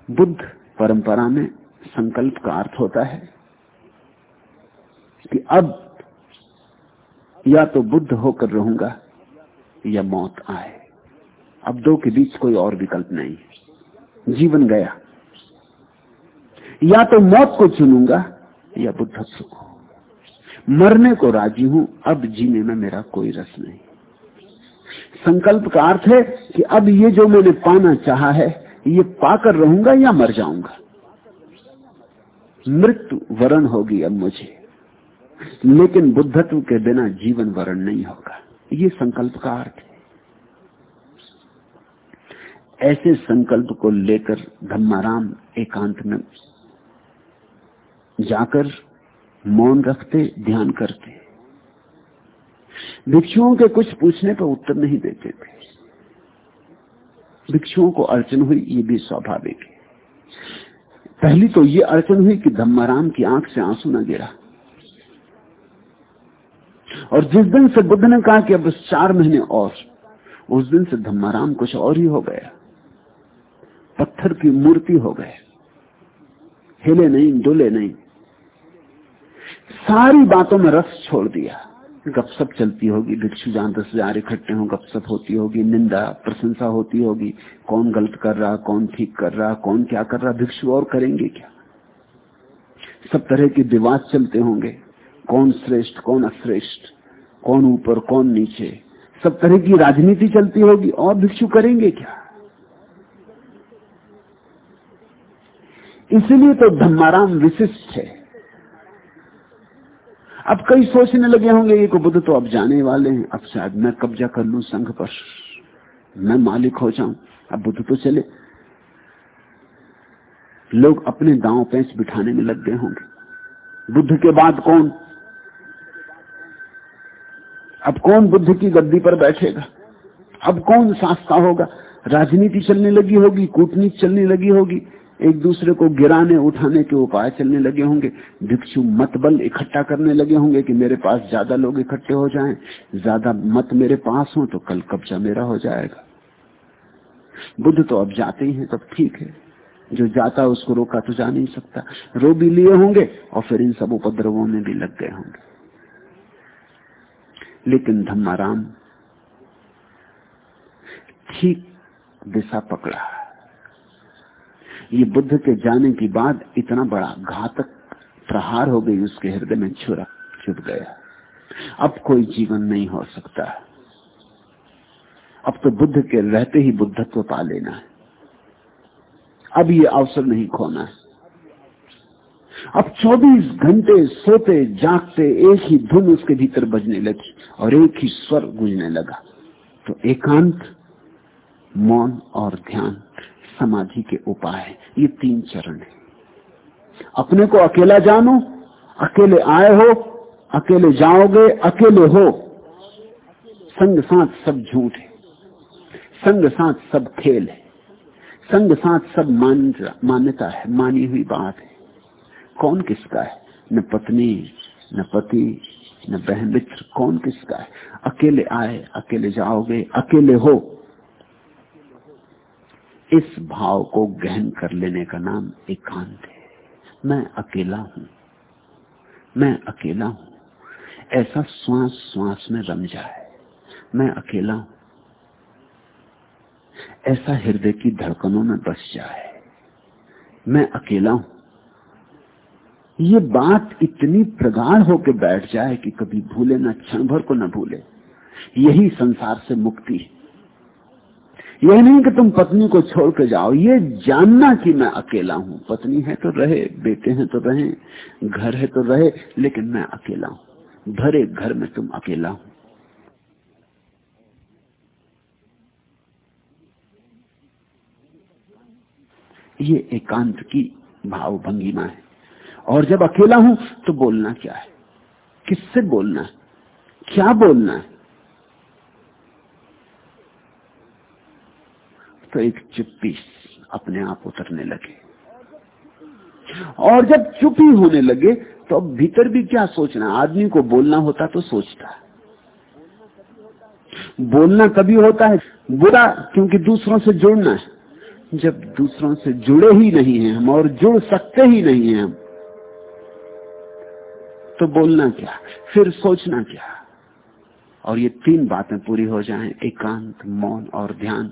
बुद्ध परंपरा में संकल्प का अर्थ होता है कि अब या तो बुद्ध होकर रहूँगा या मौत आए। अब दो के बीच कोई और विकल्प नहीं। जीवन गया। या तो मौत को चुनूँगा, या बुद्धत्व को। मरने को राज़ी हूँ, अब जीने में मेरा कोई रस नहीं। संकल्प का अर्थ है कि अब ये जो मैंने पाना चाहा है, ये पाकर रहूँगा या मर जाऊँगा। मृत्यु वरण होगी अब मुझे। लेकिन बुद्धत्व के बिना जीवन वरण नहीं होगा। ये संकल्प का अर्थ है। ऐसे संकल्प को लेकर धम्माराम एकांत में जाकर मौन रखते, ध्यान करते। भिक्षुओं के कुछ पूछने पर उत्तर नहीं देते थे। भिक्षुओं को अड़चन हुई, ये भी स्वाभाविक है। पहली तो ये अड़चन हुई कि धम्माराम की आँख से आँसू न गिरा। और जिस दिन से बुद्ध ने कहा कि अब चार महीने और, उस दिन से धम्माराम कुछ और ही हो गया। पत्थर की मूर्ति हो गए। हिले नहीं, डोले नहीं। सारी बातों में रस छोड़ दिया। गपसप चलती होगी, भिक्षु जहाँ दस हज़ार इकट्ठे हो गपसप होती होगी, निंदा, प्रशंसा होती होगी। कौन गलत कर रहा, कौन ठीक कर रहा, कौन क्या कर रहा, भिक्षु और करेंगे क्या? सब तरह के विवाद चलते होंगे। कौन श्रेष्ठ, कौन अश्रेष्ठ, कौन ऊपर, कौन नीचे। सब तरह की राजनीति चलती होगी और भिक्षु करेंगे क्या? इसलिए तो धम्माराम विशिष्ट है अब कई सोचने लगे होंगे, ये को बुद्ध तो अब जाने वाले हैं। अब शायद मैं कब्जा कर लू संघ पर। मैं मालिक हो जाऊँ। अब बुद्ध तो चले। लोग अपने दांव पैंच बिठाने में लग गए होंगे। बुद्ध के बाद कौन? अब कौन बुद्ध की गद्दी पर बैठेगा? अब कौन शास्ता होगा? राजनीति चलने लगी होगी, कूटनीति चलने लगी होगी। एक दूसरे को गिराने, उठाने के उपाय चलने लगे होंगे। भिक्षु मत बल इकट्ठा करने लगे होंगे कि मेरे पास ज़्यादा लोग इकट्ठे हो जाएँ, ज़्यादा मत मेरे पास हो तो कल कब्जा मेरा हो जाएगा। बुद्ध तो अब जाते ही हैं, तब ठीक है। जो जाता है, उसको रोका तो जा नहीं सकता। रो भी लिए होंगे और फिर इन सब उपद्रवों में भी लग गए होंगे। लेकिन धम्माराम ठीक दिशा पकड़ा। ये बुद्ध के जाने की बाद इतना बड़ा घातक प्रहार हो गई, उसके हृदय में छुरा चुप गया। अब कोई जीवन नहीं हो सकता। अब तो बुद्ध के रहते ही बुद्धत्व पा लेना है। अब ये अवसर नहीं खोना है। अब 24 घंटे सोते, जागते, एक ही धुन उसके भीतर बजने लगी और एक ही स्वर गूंजने लगा। तो एकांत, मौन और ध्यान समाधि के उपाय ये तीन चरण है। अपने को अकेला जानो, अकेले आए हो, अकेले जाओगे, अकेले हो। संग साथ सब झूठ है। संग साथ सब खेल है। संग साथ सब मान, मान्यता है, मानी हुई बात है। कौन किसका है? न पत्नी, न पति, न बहन, मित्र, कौन किसका है? अकेले आए, अकेले जाओगे, अकेले हो। इस भाव को गहन कर लेने का नाम एकांत है। मैं अकेला हूँ। मैं अकेला हूँ। ऐसा श्वास श्वास में रम जाए। मैं अकेला हूँ। ऐसा हृदय की धड़कनों में बस जाए। मैं अकेला हूँ। ये बात इतनी प्रगाढ़ होकर बैठ जाए कि कभी भूले ना क्षण भर को ना भूले। यही संसार से मुक्ति है। यह नहीं कि तुम पत्नी को छोड़ के जाओ, ये जानना कि मैं अकेला हूँ। पत्नी है तो रहे, बेटे हैं तो रहे, घर है तो रहे, लेकिन मैं अकेला हूँ। भरे घर में तुम अकेला हूँ। ये एकांत की भाव भंगिमा है। और जब अकेला हूँ तो बोलना क्या है? किससे बोलना है? क्या बोलना है? तो एक चुप्पी अपने आप उतरने लगे। और जब चुप्पी होने लगे तो अब भीतर भी क्या सोचना आदमी को बोलना होता तो सोचता बोलना कभी होता है बुरा, क्योंकि दूसरों से जुड़ना है। जब दूसरों से जुड़े ही नहीं है हम, और जुड़ सकते ही नहीं है हम तो बोलना क्या? फिर सोचना क्या? और ये तीन बातें पूरी हो जाएँ, एकांत, मौन और ध्यान।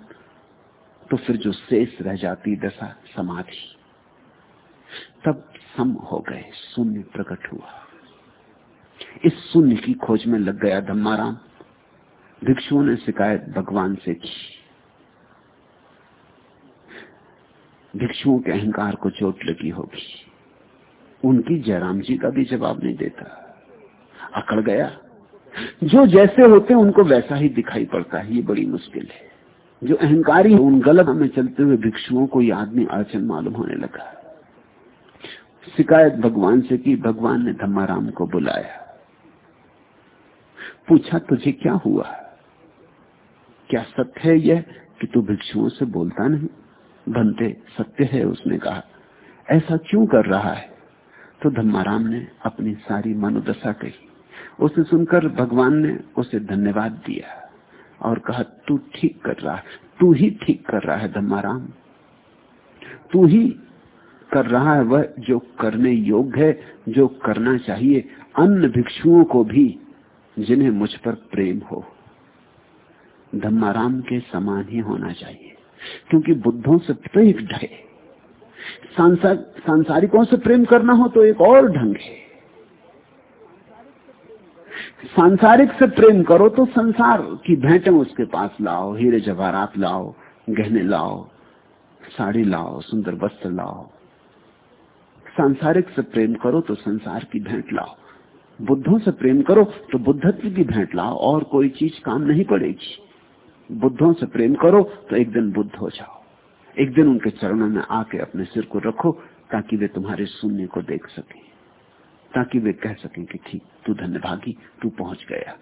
तो फिर जो शेष रह जाती दशा समाधि, तब सम हो गए, शून्य प्रकट हुआ। इस शून्य की खोज में लग गया धम्माराम। भिक्षुओं ने शिकायत भगवान से की। भिक्षुओं के अहंकार को चोट लगी होगी। उनकी जयराम जी का भी जवाब नहीं देता। अकड़ गया। जो जैसे होते उनको वैसा ही दिखाई पड़ता है। ये बड़ी मुश्किल है। जो अहंकारी उन गलत में चलते हुए भिक्षुओं को ये आदमी अड़चन मालूम होने लगा। शिकायत भगवान से की, भगवान ने धम्माराम को बुलाया। पूछा, तुझे क्या हुआ? क्या सत्य है यह कि तू भिक्षुओं से बोलता नहीं? बनते सत्य है, उसने कहा। ऐसा क्यों कर रहा है? तो धम्माराम ने अपनी सारी मनोदशा कही। उसे सुनकर भगवान ने उसे धन्यवाद दिया। और कहा, तू ठीक कर रहा है, तू ही ठीक कर रहा है धम्माराम। तू ही कर रहा है वह जो करने योग्य है, जो करना चाहिए। अन्य भिक्षुओं को भी, जिन्हें मुझ पर प्रेम हो, धम्माराम के समान ही होना चाहिए। क्योंकि बुद्धों से प्रेम ढे सांसारिकों से प्रेम करना हो तो एक और ढंग है। सांसारिक से प्रेम करो तो संसार की भेंटें उसके पास लाओ, हीरे जवाहरात लाओ, गहने लाओ, साड़ी लाओ, सुंदर वस्त्र लाओ। सांसारिक से प्रेम करो तो संसार की भेंट लाओ। बुद्धों से प्रेम करो तो बुद्धत्व की भेंट लाओ, और कोई चीज़ काम नहीं पड़ेगी। बुद्धों से प्रेम करो तो एक दिन बुद्ध हो जाओ। एक दिन उनके चरणों में आके अपने सिर को रखो ताकि वे तुम्हारे शून्य को देख सके। ताकि वे कह सकें कि ठीक, तू धन्यभागी तू पहुँच गया।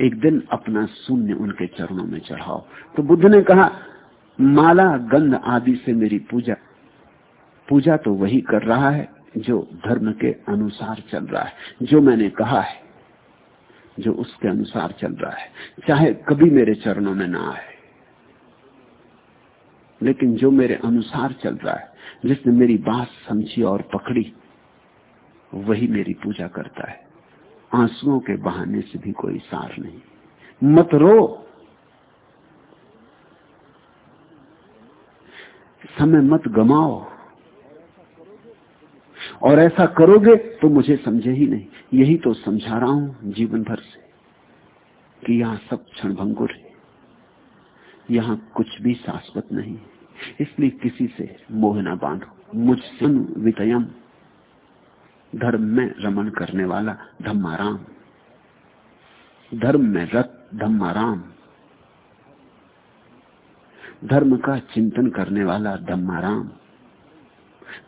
एक दिन अपना शून्य उनके चरणों में चढ़ाओ। तो बुद्ध ने कहा, माला, गंध आदि से मेरी पूजा पूजा तो वही कर रहा है जो धर्म के अनुसार चल रहा है, जो मैंने कहा है, जो उसके अनुसार चल रहा है। चाहे कभी मेरे चरणों में ना आए, लेकिन जो मेरे अनुसार चल रहा है, जिसने मेरी बात समझी और पकड़ी वही मेरी पूजा करता है। आंसुओं के बहाने से भी कोई सार नहीं। मत रो। समय मत गमाओ। और ऐसा करोगे तो मुझे समझे ही नहीं। यही तो समझा रहा हूँ जीवन भर से कि यहाँ सब क्षण भंगुर है। यहाँ कुछ भी शाश्वत नहीं। है इसलिए किसी से मोह न बांधो। मुझसे वितयम धर्म में रमन करने वाला धम्माराम। धर्म में रत धम्माराम। धर्म का चिंतन करने वाला धम्माराम।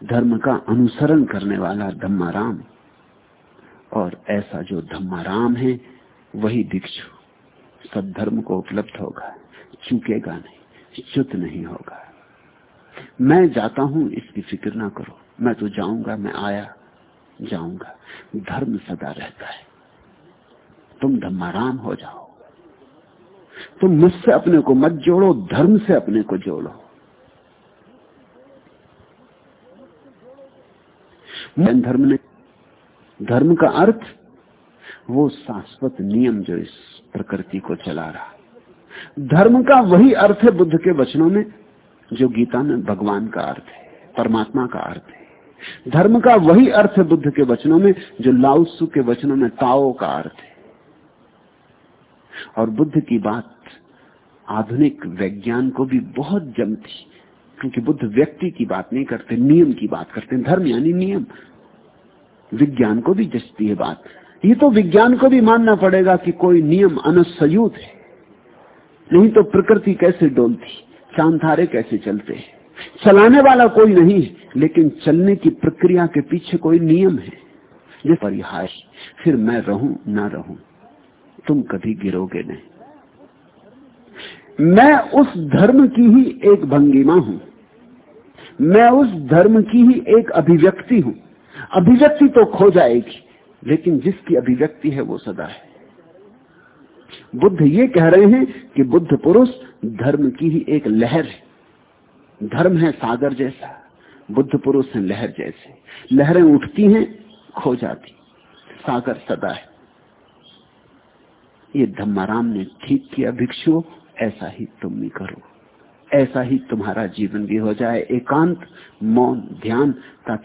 धर्म का अनुसरण करने वाला धम्माराम। और ऐसा जो धम्माराम है, वही दीक्षु सब धर्म को उपलब्ध होगा। चूकेगा नहीं, च्युत नहीं होगा। मैं जाता हूँ, इसकी फ़िक्र ना करो। मैं तो जाऊँगा, मैं आया। जाऊँगा। धर्म सदा रहता है। तुम धम्माराम हो जाओ। तुम मुझसे अपने को मत जोड़ो, धर्म से अपने को जोड़ो। धर्म ने धर्म का अर्थ, वो शाश्वत नियम जो इस प्रकृति को चला रहा। धर्म का वही अर्थ है बुद्ध के वचनों में, जो गीता में भगवान का अर्थ है, परमात्मा का अर्थ है। धर्म का वही अर्थ है बुद्ध के वचनों में, जो लाउसु के वचनों में ताओ का अर्थ है। और बुद्ध की बात आधुनिक विज्ञान को भी बहुत जमती क्योंकि बुद्ध व्यक्ति की बात नहीं करते, नियम की बात करते धर्म यानी नियम। विज्ञान को भी जचती है बात। ये तो विज्ञान को भी मानना पड़ेगा कि कोई नियम अनुसयूत है। नहीं तो प्रकृति कैसे डोलती चाँद चांदारे कैसे चलते हैं। चलाने वाला कोई नहीं है लेकिन चलने की प्रक्रिया के पीछे कोई नियम है। ये परिहार, फिर मैं रहूँ, ना रहूँ, तुम कभी गिरोगे नहीं। मैं उस धर्म की ही एक भंगिमा हूँ। मैं उस धर्म की ही एक अभिव्यक्ति हूँ। अभिव्यक्ति तो खो जाएगी, लेकिन जिसकी अभिव्यक्ति है वो सदा है। बुद्ध ये कह रहे हैं कि बुद्ध पुरुष धर्म की ही एक लहर है। धर्म है सागर जैसा, बुद्ध पुरुष है लहर जैसे। लहरें उठती हैं, खो जाती। सागर सदा है। ये धम्माराम ने ठीक किया, भिक्षु, ऐसा ही तुम भी करो। ऐसा ही तुम्हारा जीवन भी हो जाए। एकांत, मौन, ध्यान, ताकि